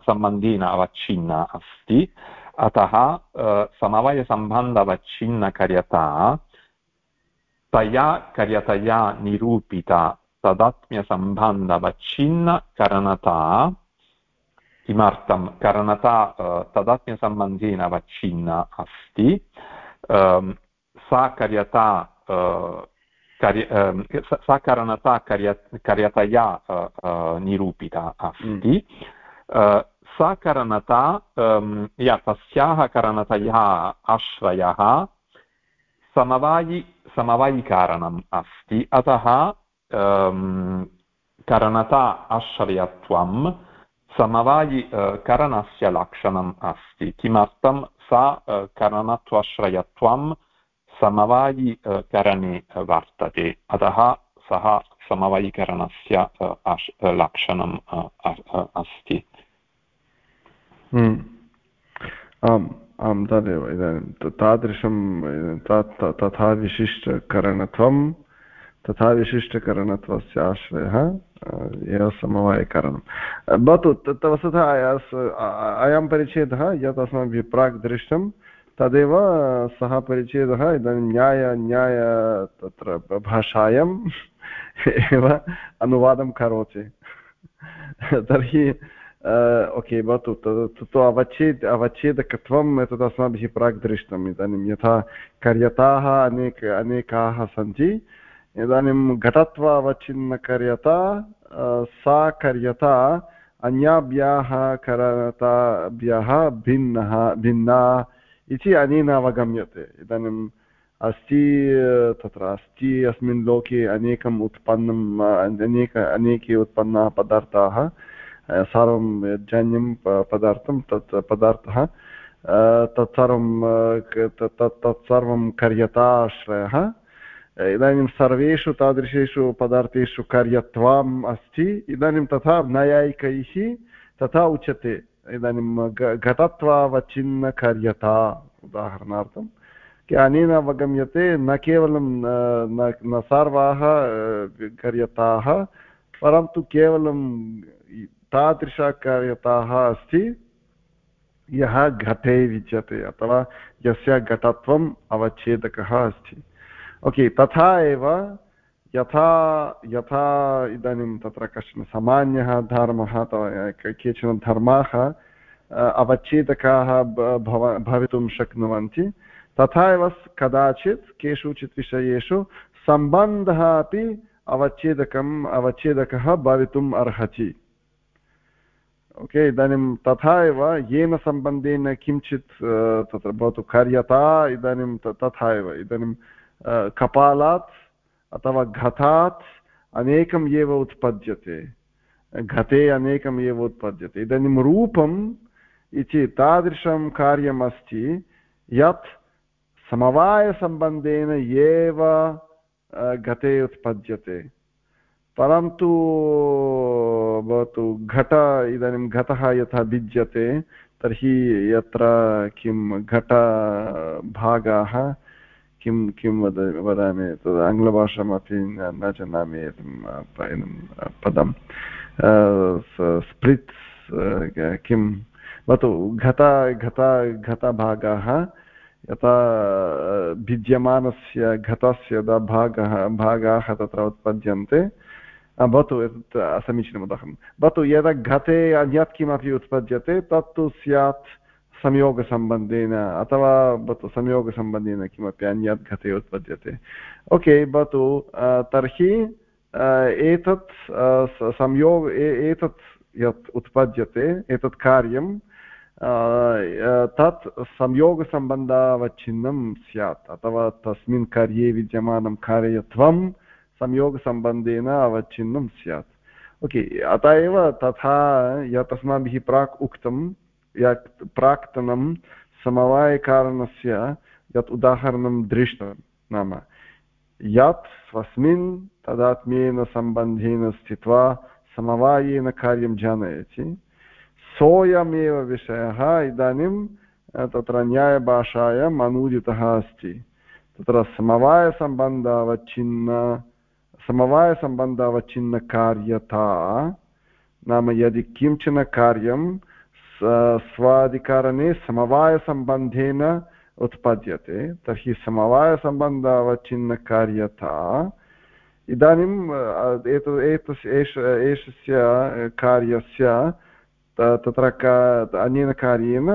सम्बन्धेन अवच्छिन्ना अस्ति। अतः समवायसम्बन्धवच्छिन्नकर्यता तया कर्यतया निरूपिता तदात्म्यसम्बन्धवच्छिन्नकरणता किमर्थं? करणता तदात्म्यसम्बन्धेन वच्छिन्ना अस्ति। सा कर्यता कार्य सा करणता कार्य कार्यतया निरूपिता अस्ति सा करणता या तस्याः करणतया आश्रयः समवायि समवायिकारणम् अस्ति अतः करणता आश्रयत्वं समवायि करणस्य लक्षणम् अस्ति किमर्थं सा करणत्वाश्रयत्वं समवायिकरणे वर्तते अतः सः समवायिकरणस्य लक्षणम् अस्ति हम्म। आम् आं तदेव इदानीं तादृशं तथा विशिष्टकरणत्वं तथा विशिष्टकरणत्वस्य आश्रयः एव समवायकरणं भवतु तत् वस्तुतः अयं परिच्छेदः यत् अस्माभिः प्राक् दृष्टं तदेव सः परिच्छेदः इदानीं न्याय न्याय तत्र भाषायाम् एव अनुवादं करोति। तर्हि ओके, भवतु तत्तु अवच्छेद, अवच्छेदकत्वम् एतत् अस्माभिः प्राक् दृष्टम् इदानीं। यथा कर्यताः अनेक, अनेकाः सन्ति। इदानीं घटत्व अवच्छिन्नकर्यता सा कर्यता अन्याभ्याः करताभ्यः भिन्नः, भिन्ना इति अनेन अवगम्यते इदानीम् अस्ति तत्र अस्ति अस्मिन् लोके अनेकम् उत्पन्नम् अनेक अनेके उत्पन्नाः पदार्थाः सर्वं जन्यं पदार्थं तत् पदार्थः तत्सर्वं तत्सर्वं कर्यताश्रयः इदानीं सर्वेषु तादृशेषु पदार्थेषु कार्यत्वम् अस्ति इदानीं तथा नैयायिकैः तथा उच्यते इदानीं घटत्वावच्छिन्नकार्यता उदाहरणार्थम् अनेन अवगम्यते न केवलं, न सर्वाः कार्यताः, परन्तु केवलं तादृशकार्यताः अस्ति, यः घटे विद्यते अथवा यस्य घटत्वम् अवच्छेदकः अस्ति। ओके, तथा एव यथा यथा इदानीं तत्र कश्चन सामान्यः धर्मः अथवा केचन धर्माः अवच्छेदकाः भव, भवितुं शक्नुवन्ति, तथा एव कदाचित् केषुचित् विषयेषु सम्बन्धः अपि अवच्छेदकम्, अवच्छेदकः भवितुम् अर्हति। ओके, इदानीं तथा एव, येन सम्बन्धेन किञ्चित् तत्र भवतु कार्यता, इदानीं तथा एव, इदानीं कपालात् अथवा घटात् अनेकम् एव उत्पद्यते। घटे अनेकम् एव उत्पद्यते। इदानीं रूपम् इति तादृशं कार्यम् अस्ति, यत् समवायसम्बन्धेन एव घटे उत्पद्यते। परन्तु, भवतु घट, इदानीं घटः यथा भिद्यते, तर्हि यत्र किं घटभागाः किं किं वद, वदामि, तद् आङ्ग्लभाषामपि न जानामि एतं पदं स्प्लिट्स् किं? भवतु घता घता, घतभागाः, यथा भिद्यमानस्य घटस्य यदा भागः, भागाः तत्र उत्पद्यन्ते. भवतु एतत् असमीचीनम् उदाहरणं भवतु यदा घटे अन्यत् किमपि उत्पद्यते, तत्तु स्यात् संयोगसम्बन्धेन अथवा भवतु संयोगसम्बन्धेन किमपि अन्यत् घटे उत्पद्यते ओके भवतु तर्हि एतत् संयोग एतत् यत् उत्पद्यते एतत् कार्यं तत् संयोगसम्बन्धावच्छिन्नं स्यात् अथवा तस्मिन् कार्ये विद्यमानं कार्यत्वं संयोगसम्बन्धेन अवच्छिन्नं स्यात् ओके अतः एव तथा यत् अस्माभिः प्राक् उक्तं यत् प्राक्तनं समवायकारणस्य यत् उदाहरणं दृष्टं नाम, यत् स्वस्मिन् तदात्म्येन सम्बन्धेन स्थित्वा समवायेन कार्यं जनयति, सोऽयमेव विषयः इदानीं तत्र न्यायभाषायाम् अनूदितः अस्ति। तत्र समवायसम्बन्धावच्छिन्न, समवायसम्बन्धावच्छिन्नकार्यता, नाम यदि किंचन कार्यं स्वादिकारणे समवायसम्बन्धेन उत्पद्यते। तर्हि समवायसम्बन्धावच्छिन्नकार्यता इदानीम् एतत् एतस्य एष, एषस्य कार्यस्य तत्र का अनेन कार्येन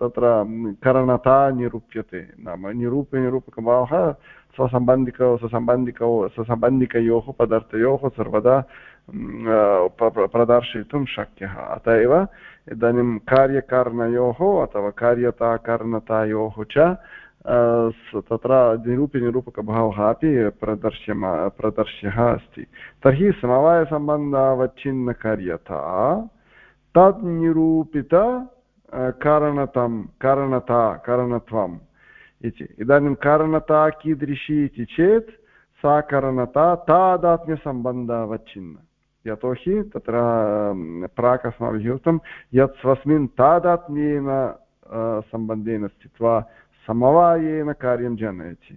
तत्र करणता निरूप्यते। नाम निरूप्य निरूपकभावः स्वसम्बन्धिकौ स्वसम्बन्धिकौ, स्वसम्बन्धिकयोः पदार्थयोः सर्वदा प्रदर्शयितुं शक्यः अत एव इदानीं कार्यकारणयोः अथवा कार्यताकारणतायोः च तत्र निरूप्यनिरूपकभावः अपि प्रदर्श्यमा प्रदर्श्यः अस्ति तर्हि समवायसम्बन्धावच्छिन्नकार्यता तद् निरूपित कारणतं कारणता कारणत्वम् इति इदानीं कारणता कीदृशी इति चेत् सा कारणता तादात्म्यसम्बन्धावच्छिन्न यतोहि तत्र प्राक् अस्माभिः उक्तं, यत् स्वस्मिन् तादात्म्येन सम्बन्धेन स्थित्वा समवायेन कार्यं जनयति।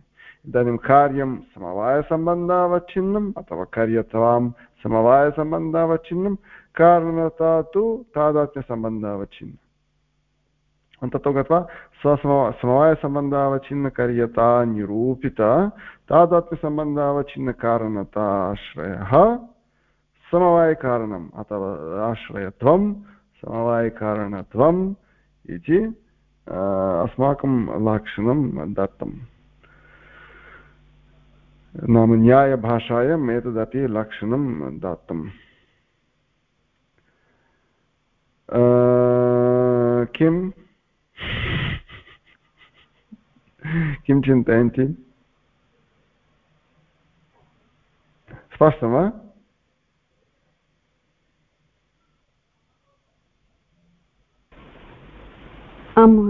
इदानीं कार्यं समवायसम्बन्धावच्छिन्नम्, अथवा कार्यत्वां समवायसम्बन्धावच्छिन्नं कारणता तु तादात्म्यसम्बन्धावच्छिन्नम्। ततो गत्वा स्वसम समवायसम्बन्धावच्छिन्नकार्यता निरूपित तादात्म्यसम्बन्धावच्छिन्नकारणता समवायकारणम्, अथवा आश्रयत्वं समवायकारणत्वम् इति अस्माकं लक्षणं दत्तम्। नाम न्यायभाषायाम् एतदपि लक्षणं दत्तम्। किम्? किं चिन्तयन्ति? स्पष्टं वा?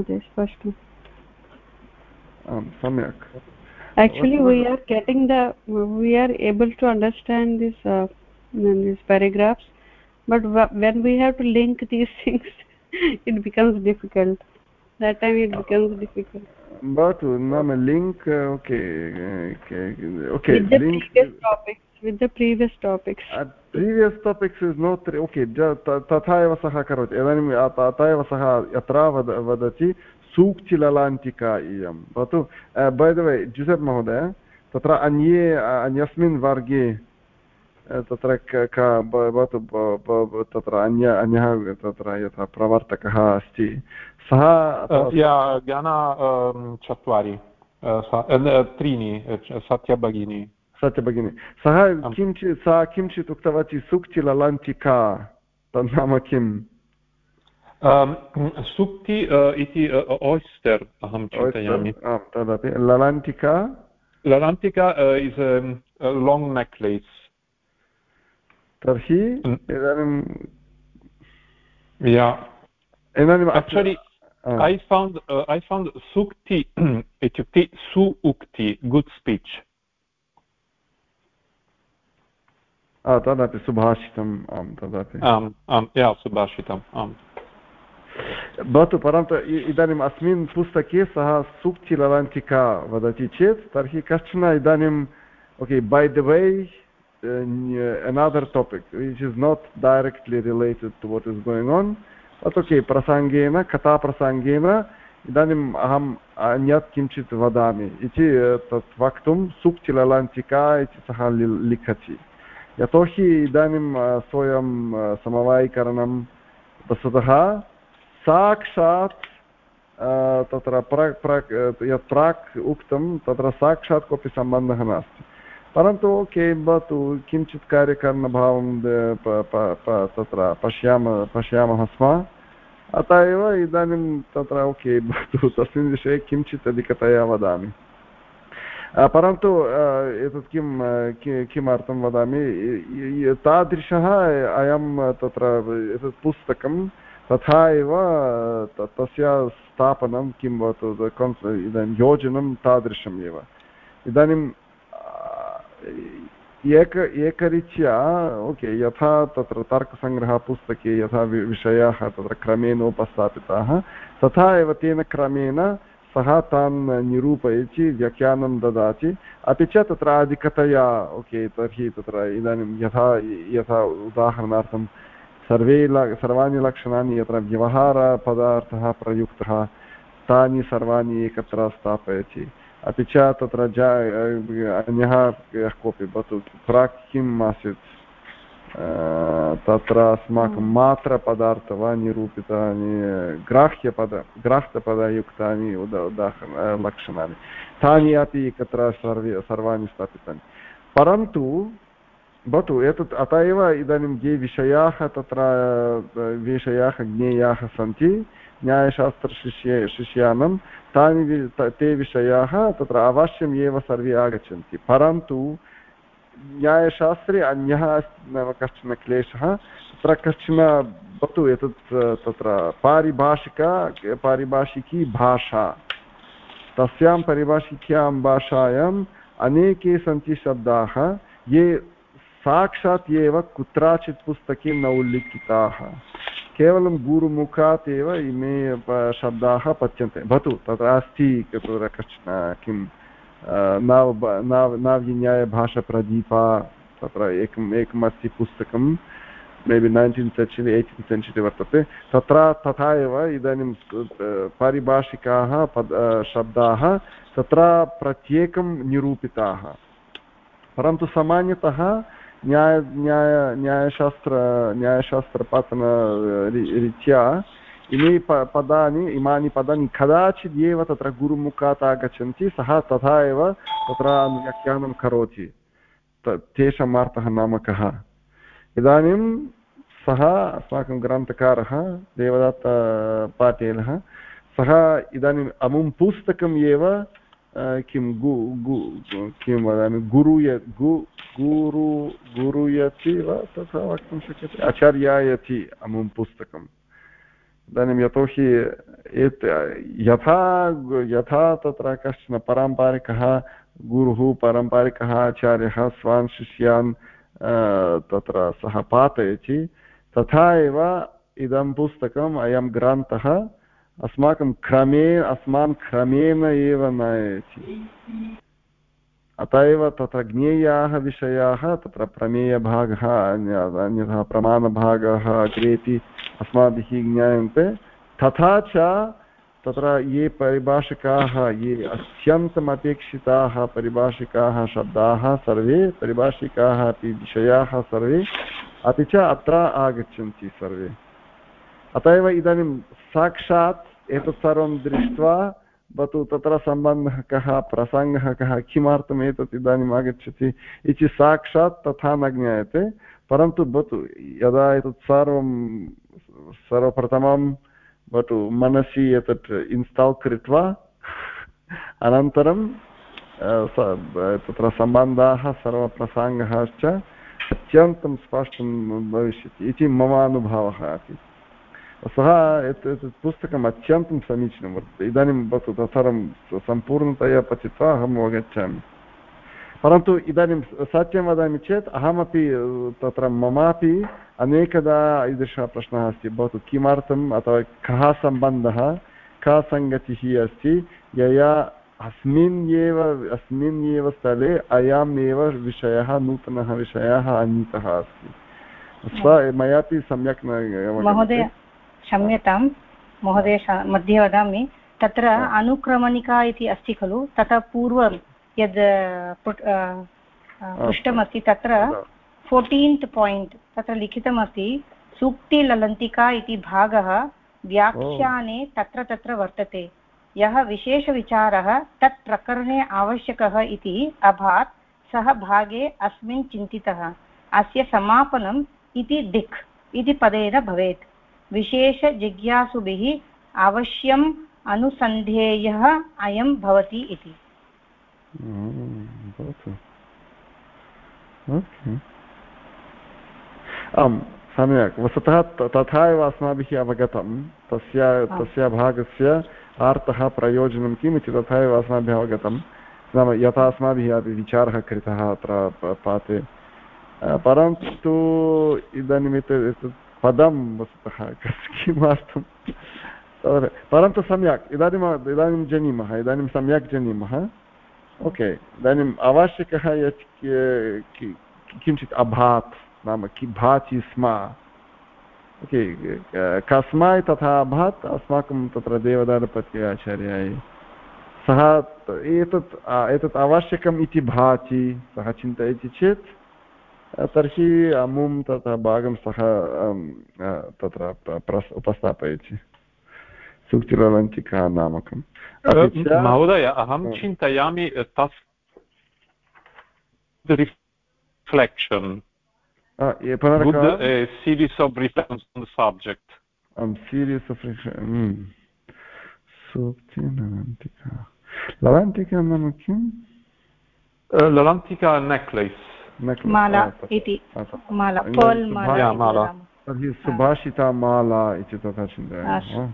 महोदय स्पष्टम् आम् सम्यक् actually we are getting the we are able to understand this uh, these paragraphs but when we have to link these things it becomes difficult that time it becomes difficult भवतु नाम link okay okay with the previous topics With the previous topics. Previous topics is not okay तथा एव सः करोति इदानीं तथा एव सः यत्र वदति सूक्तिललान्तिका इयं भवतु बै द वै जुसेप् महोदय तत्र अन्ये अन्यस्मिन् वर्गे तत्र भवतु तत्र अन्य अन्यः तत्र यथा प्रवर्तकः अस्ति सः ज्ञान चत्वारि त्रीणि सत्यभगिनी सत्यभगिनी सः किञ्चित् सा किञ्चित् उक्तवती सुक्तिललान्तिका तन्नाम किम् सुक्ति इति ओयस्टर् अहं चिन्तयामि तदपि ललान्तिका ललान्तिका इस् लाङ्ग् नेक्लेस् तर्हि इदानीं इदानीम् actually I found uh, I found sukti इत्युक्ते सु उक्ति गुड् स्पीच् तदपि सुभाषितम् आम् तदपि आम् आम् या सुभाषितम् आम् भवतु परन्तु इदानीम् अस्मिन् पुस्तके सः सूक्तिललान्तिका वदति चेत् तर्हि कश्चन इदानीम् okay by the way another topic which is not directly related to what is going on but okay प्रसङ्गेन कथाप्रसङ्गेन इदानीम् अहम् अन्यत् किञ्चित् वदामि इति तत् वक्तुं सूक्तिललान्तिका इति सः लिखति यतोहि इदानीं स्वयं समवायीकरणं वस्तुतः साक्षात् तत्र प्राक् प्राक् यत् प्राक् उक्तं, तत्र साक्षात् कोऽपि सम्बन्धः नास्ति। परन्तु ओके भवतु किञ्चित् कार्यकरणभावं तत्र पश्याम, पश्यामः स्म। अतः एव इदानीं तत्र ओके, भवतु, तस्मिन् विषये किञ्चित् अधिकतया वदामि। परन्तु एतत् किं किमर्थं वदामि तादृशः अयं तत्र एतत् पुस्तकं तथा एव तस्य स्थापनं किं भवतु इदानीं योजनं तादृशम् एव इदानीं एक एकरीत्या ओके यथा तत्र तर्कसङ्ग्रहपुस्तके यथा विषयाः तत्र क्रमेण उपस्थापिताः तथा एव तेन क्रमेण सः तान् निरूपयति, व्याख्यानं ददाति। अपि च तत्र अधिकतया ओके, तर्हि तत्र इदानीं यथा यथा उदाहरणार्थं सर्वे सर्वाणि लक्षणानि यत्र व्यवहारपदार्थः प्रयुक्तः, तानि सर्वाणि एकत्र स्थापयति। अपि च तत्र जा, अन्यः यः कोऽपि, भवतु प्राक् किम् आसीत्? तत्र अस्माकं मात्रपदार्थ वा निरूपितानि ग्राह्यपद ग्राह्यपदयुक्तानि उद उदाहरण लक्षणानि तानि अपि एकत्र सर्वे सर्वाणि स्थापितानि परन्तु भवतु एतत् अत एव इदानीं ये विषयाः तत्र विषयाः ज्ञेयाः सन्ति न्यायशास्त्रशिष्ये शिष्यानं तानि ते विषयाः तत्र अवश्यम् एव सर्वे आगच्छन्ति परन्तु न्यायशास्त्रे अन्यः नाम कश्चन क्लेशः। तत्र कश्चन भवतु एतत्, तत्र पारिभाषिका, पारिभाषिकी भाषा। तस्यां पारिभाषिक्यां भाषायाम् अनेके सन्ति शब्दाः। ये साक्षात् एव कुत्रचित् पुस्तके न उल्लिखिताः। केवलं गुरुमुखात् एव इमे शब्दाः पच्यन्ते। भवतु, तत्र अस्ति कश्चन किं नव नव्यन्यायभाषाप्रदीपा तत्र एकम् एकम् अस्ति पुस्तकं, maybe nineteen century eighteen century वर्तते। तत्र, तथा एव इदानीं पारिभाषिकाः, पद शब्दाः तत्र प्रत्येकं निरूपिताः। परन्तु सामान्यतः न्याय न्याय, न्यायशास्त्र न्यायशास्त्रपाठन रीत्या इमे प पदानि इमानि पदानि कदाचिदेव तत्र गुरुमुखात् आगच्छन्ति सः तथा एव तत्र व्याख्यानं करोति तेषाम् अर्थः नाम कः इदानीं सः अस्माकं ग्रन्थकारः देवदत्तपाटेलः सः इदानीम् अमुं पुस्तकम् एव किं गु गु किं वदामि गुरुय गु गुरु गुरुयति वा तथा वक्तुं शक्यते आचार्यायति अमुं पुस्तकम् इदानीं यतोहि यथा यथा तत्र कश्चन पारम्परिकः गुरुः, पारम्परिकः आचार्यः, स्वान् शिष्यान् तत्र सः पातयति तथा एव इदं पुस्तकम् अयं ग्रन्थः अस्माकं क्रमे, अस्मान् क्रमेण एव नयति। अत एव तत्र ज्ञेयाः विषयाः, तत्र प्रमेयभागः अन्यथा प्रमाणभागः अग्रेपि अस्माभिः ज्ञायन्ते। तथा च तत्र ये परिभाषकाः, ये अत्यन्तम् अपेक्षिताः परिभाषिकाः शब्दाः सर्वे, परिभाषिकाः अपि विषयाः सर्वे, अपि च अत्र आगच्छन्ति सर्वे। अत एव इदानीं साक्षात् एतत् सर्वं दृष्ट्वा भवतु तत्र सम्बन्धः कः, प्रसङ्गः कः, किमर्थम् एतत् इदानीम् आगच्छति इति साक्षात् तथा न ज्ञायते। परन्तु भवतु यदा एतत् सर्वं, सर्वप्रथमं भवतु मनसि एतत् इन्स्टाल् कृत्वा, अनन्तरं तत्र सम्बन्धाः सर्वप्रसङ्गश्च अत्यन्तं स्पष्टं भविष्यति इति मम अनुभवः आसीत्। सः एतत् पुस्तकम् अत्यन्तं समीचीनं वर्तते इदानीं भवतु तत्सर्वं सम्पूर्णतया पठित्वा अहम् अवगच्छामि परन्तु इदानीं सत्यं वदामि चेत् अहमपि तत्र ममापि अनेकदा ईदृशः प्रश्नः अस्ति भवतु किमर्थम् अथवा कः सम्बन्धः का सङ्गतिः अस्ति यया अस्मिन् एव अस्मिन् एव स्थले अयम् एव विषयः नूतनः विषयः आनीतः अस्ति स मयापि सम्यक् न क्षम्यतां महोदय मध्ये वदामि। तत्र अनुक्रमणिका इति अस्ति खलु ततः पूर्वं यद् पृष्ठमस्ति तत्र फोर्टीन्त् पायिण्ट् तत्र लिखितमस्ति सूक्तिललन्तिका इति भागः व्याख्याने तत्र तत्र वर्तते। यः विशेषविचारः तत् प्रकरणे आवश्यकः इति अभात् सः भागे अस्मिन् चिन्तितः। अस्य समापनम् इति दिक् इति पदेन भवेत्। विशेषजिज्ञासुभिः अवश्यम् अनुसन्धेयः अयं भवति इति। आम् सम्यक्। वस्तुतः तथा एव अस्माभिः अवगतं। तस्य तस्य भागस्य अर्थः प्रयोजनं किम् इति तथा एव अस्माभिः अवगतं। नाम यथा अस्माभिः अपि विचारः कृतः अत्र पाते। परन्तु इदानीम् एतत् पदं वस्तुतः किमर्थं परन्तु सम्यक् इदानीम् इदानीं जानीमः इदानीं सम्यक् जानीमः ओके इदानीम् आवश्यकः यत् किञ्चित् अभात् नाम कि भाति स्म ओके कस्मै तथा अभात् अस्माकं तत्र देवदारपत्य आचार्याय सः एतत् एतत् आवश्यकम् इति भाति सः चिन्तयति चेत् तर्हि अमुं तथा भागं सः तत्र उपस्थापयति। सूक्तिरलङ्किका नामकं महोदय अहं चिन्तयामि तस् reflection good a series of reflections on the subject. um series of reflections सूक्ति ललान्तिका ललान्तिका नाम किं ललान्तिका नेक्लेस् माला इति माला पर्ल् माला तर्हि सुभाषिता माला इति तथा चिन्तयामि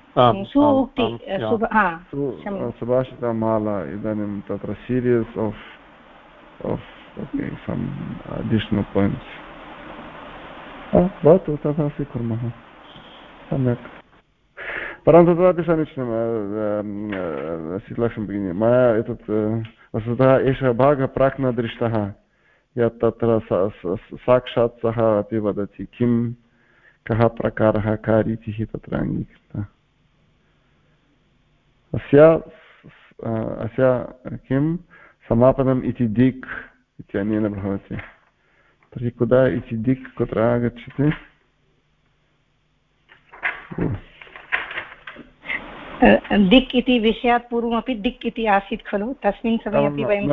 सुभाषिता माला इदानीं तत्र series of of okay some additional points. भवतु तथा स्वीकुर्मः सम्यक् परन्तु तदपि समीचीनं शीतलक्ष्मी भगिनी मया एतत् वस्तुतः एषः भागः प्राक् न दृष्टः यत् तत्र साक्षात् सः अपि वदति किं कः प्रकारः का रीतिः तत्र अङ्गीकृता। अस्य अस्य किं समापनम् इति दिक् इत्यनेन भवति तर्हि कुदा इति दिक् कुत्र आगच्छति? दिक् इति विषयात् पूर्वमपि दिक् इति आसीत् खलु? तस्मिन् समये अपि वयं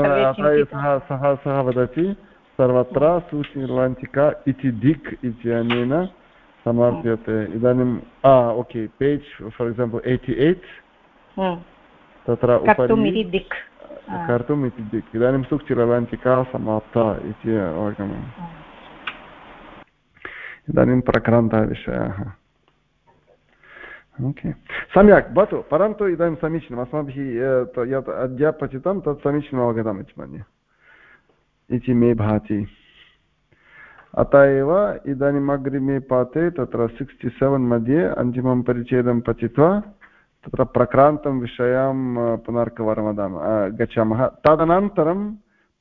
सः सः वदति। सर्वत्र सूचिनिर्वाञ्चिका इति दिक् इत्यनेन समाप्यते. इदानीं okay page for example eighty eight. तत्र उपरि दिक्. कर्तुम् इति दिक्. इदानीं सुक्चिरलाञ्चिका समाप्ता इति अवगमनम् इदानीं प्रक्रान्तविषयाः. ओके. सम्यक् भवतु परन्तु इदानीं समीचीनम्. अस्माभिः यत् अद्य पठितं तत् समीचीनम् अवगतम् इति मन्ये इति मे भाति। अत एव इदानीम् अग्रिमे पाते तत्र सिक्स्टि सेवेन् मध्ये अन्तिमं परिच्छेदं पठित्वा तत्र प्रक्रान्तं विषयं पुनर्कवारं वदामः गच्छामः। तदनन्तरं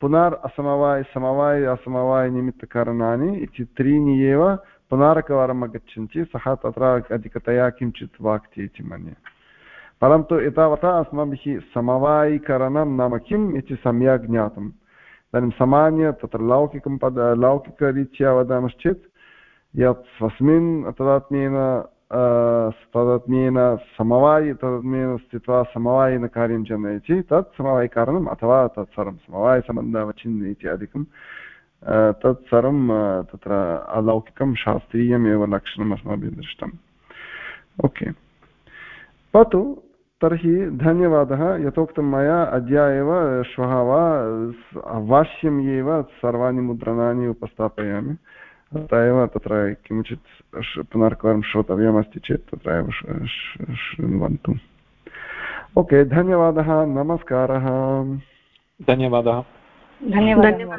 पुनर् असमवाय, समवाय असमवायनिमित्तकारणानि इति त्रीणि एव पुनरेकवारम् आगच्छन्ति सः तत्र अधिकतया किञ्चित् वाक्ति इति मन्ये। परन्तु एतावता अस्माभिः समवायीकरणं नाम किम् इति सम्यक् ज्ञातम्। इदानीं सामान्य तत्र लौकिकं पद लौकिकरीत्या वदामश्चेत् यत् स्वस्मिन् तदात्म्येन तदात्म्येन समवायि तदात्म्येन स्थित्वा समवायेन कार्यं जनयति तत् समवायिकारणम् अथवा तत् सर्वं समवायसम्बन्धावचिन् इत्यादिकं तत् सर्वं तत्र अलौकिकं शास्त्रीयम् एव लक्षणम् अस्माभिः दृष्टम् ओके भवतु तर्हि धन्यवादः। यथोक्तं मया अद्य एव श्वः वा अवश्यम् एव सर्वाणि मुद्रणानि उपस्थापयामि। अतः एव तत्र किञ्चित् पुनर्कवारं श्रोतव्यमस्ति चेत् तत्र एव शृण्वन्तु। ओके धन्यवादः नमस्कारः। धन्यवादः। धन्यवादः।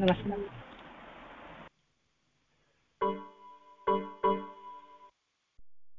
नमस्कारः।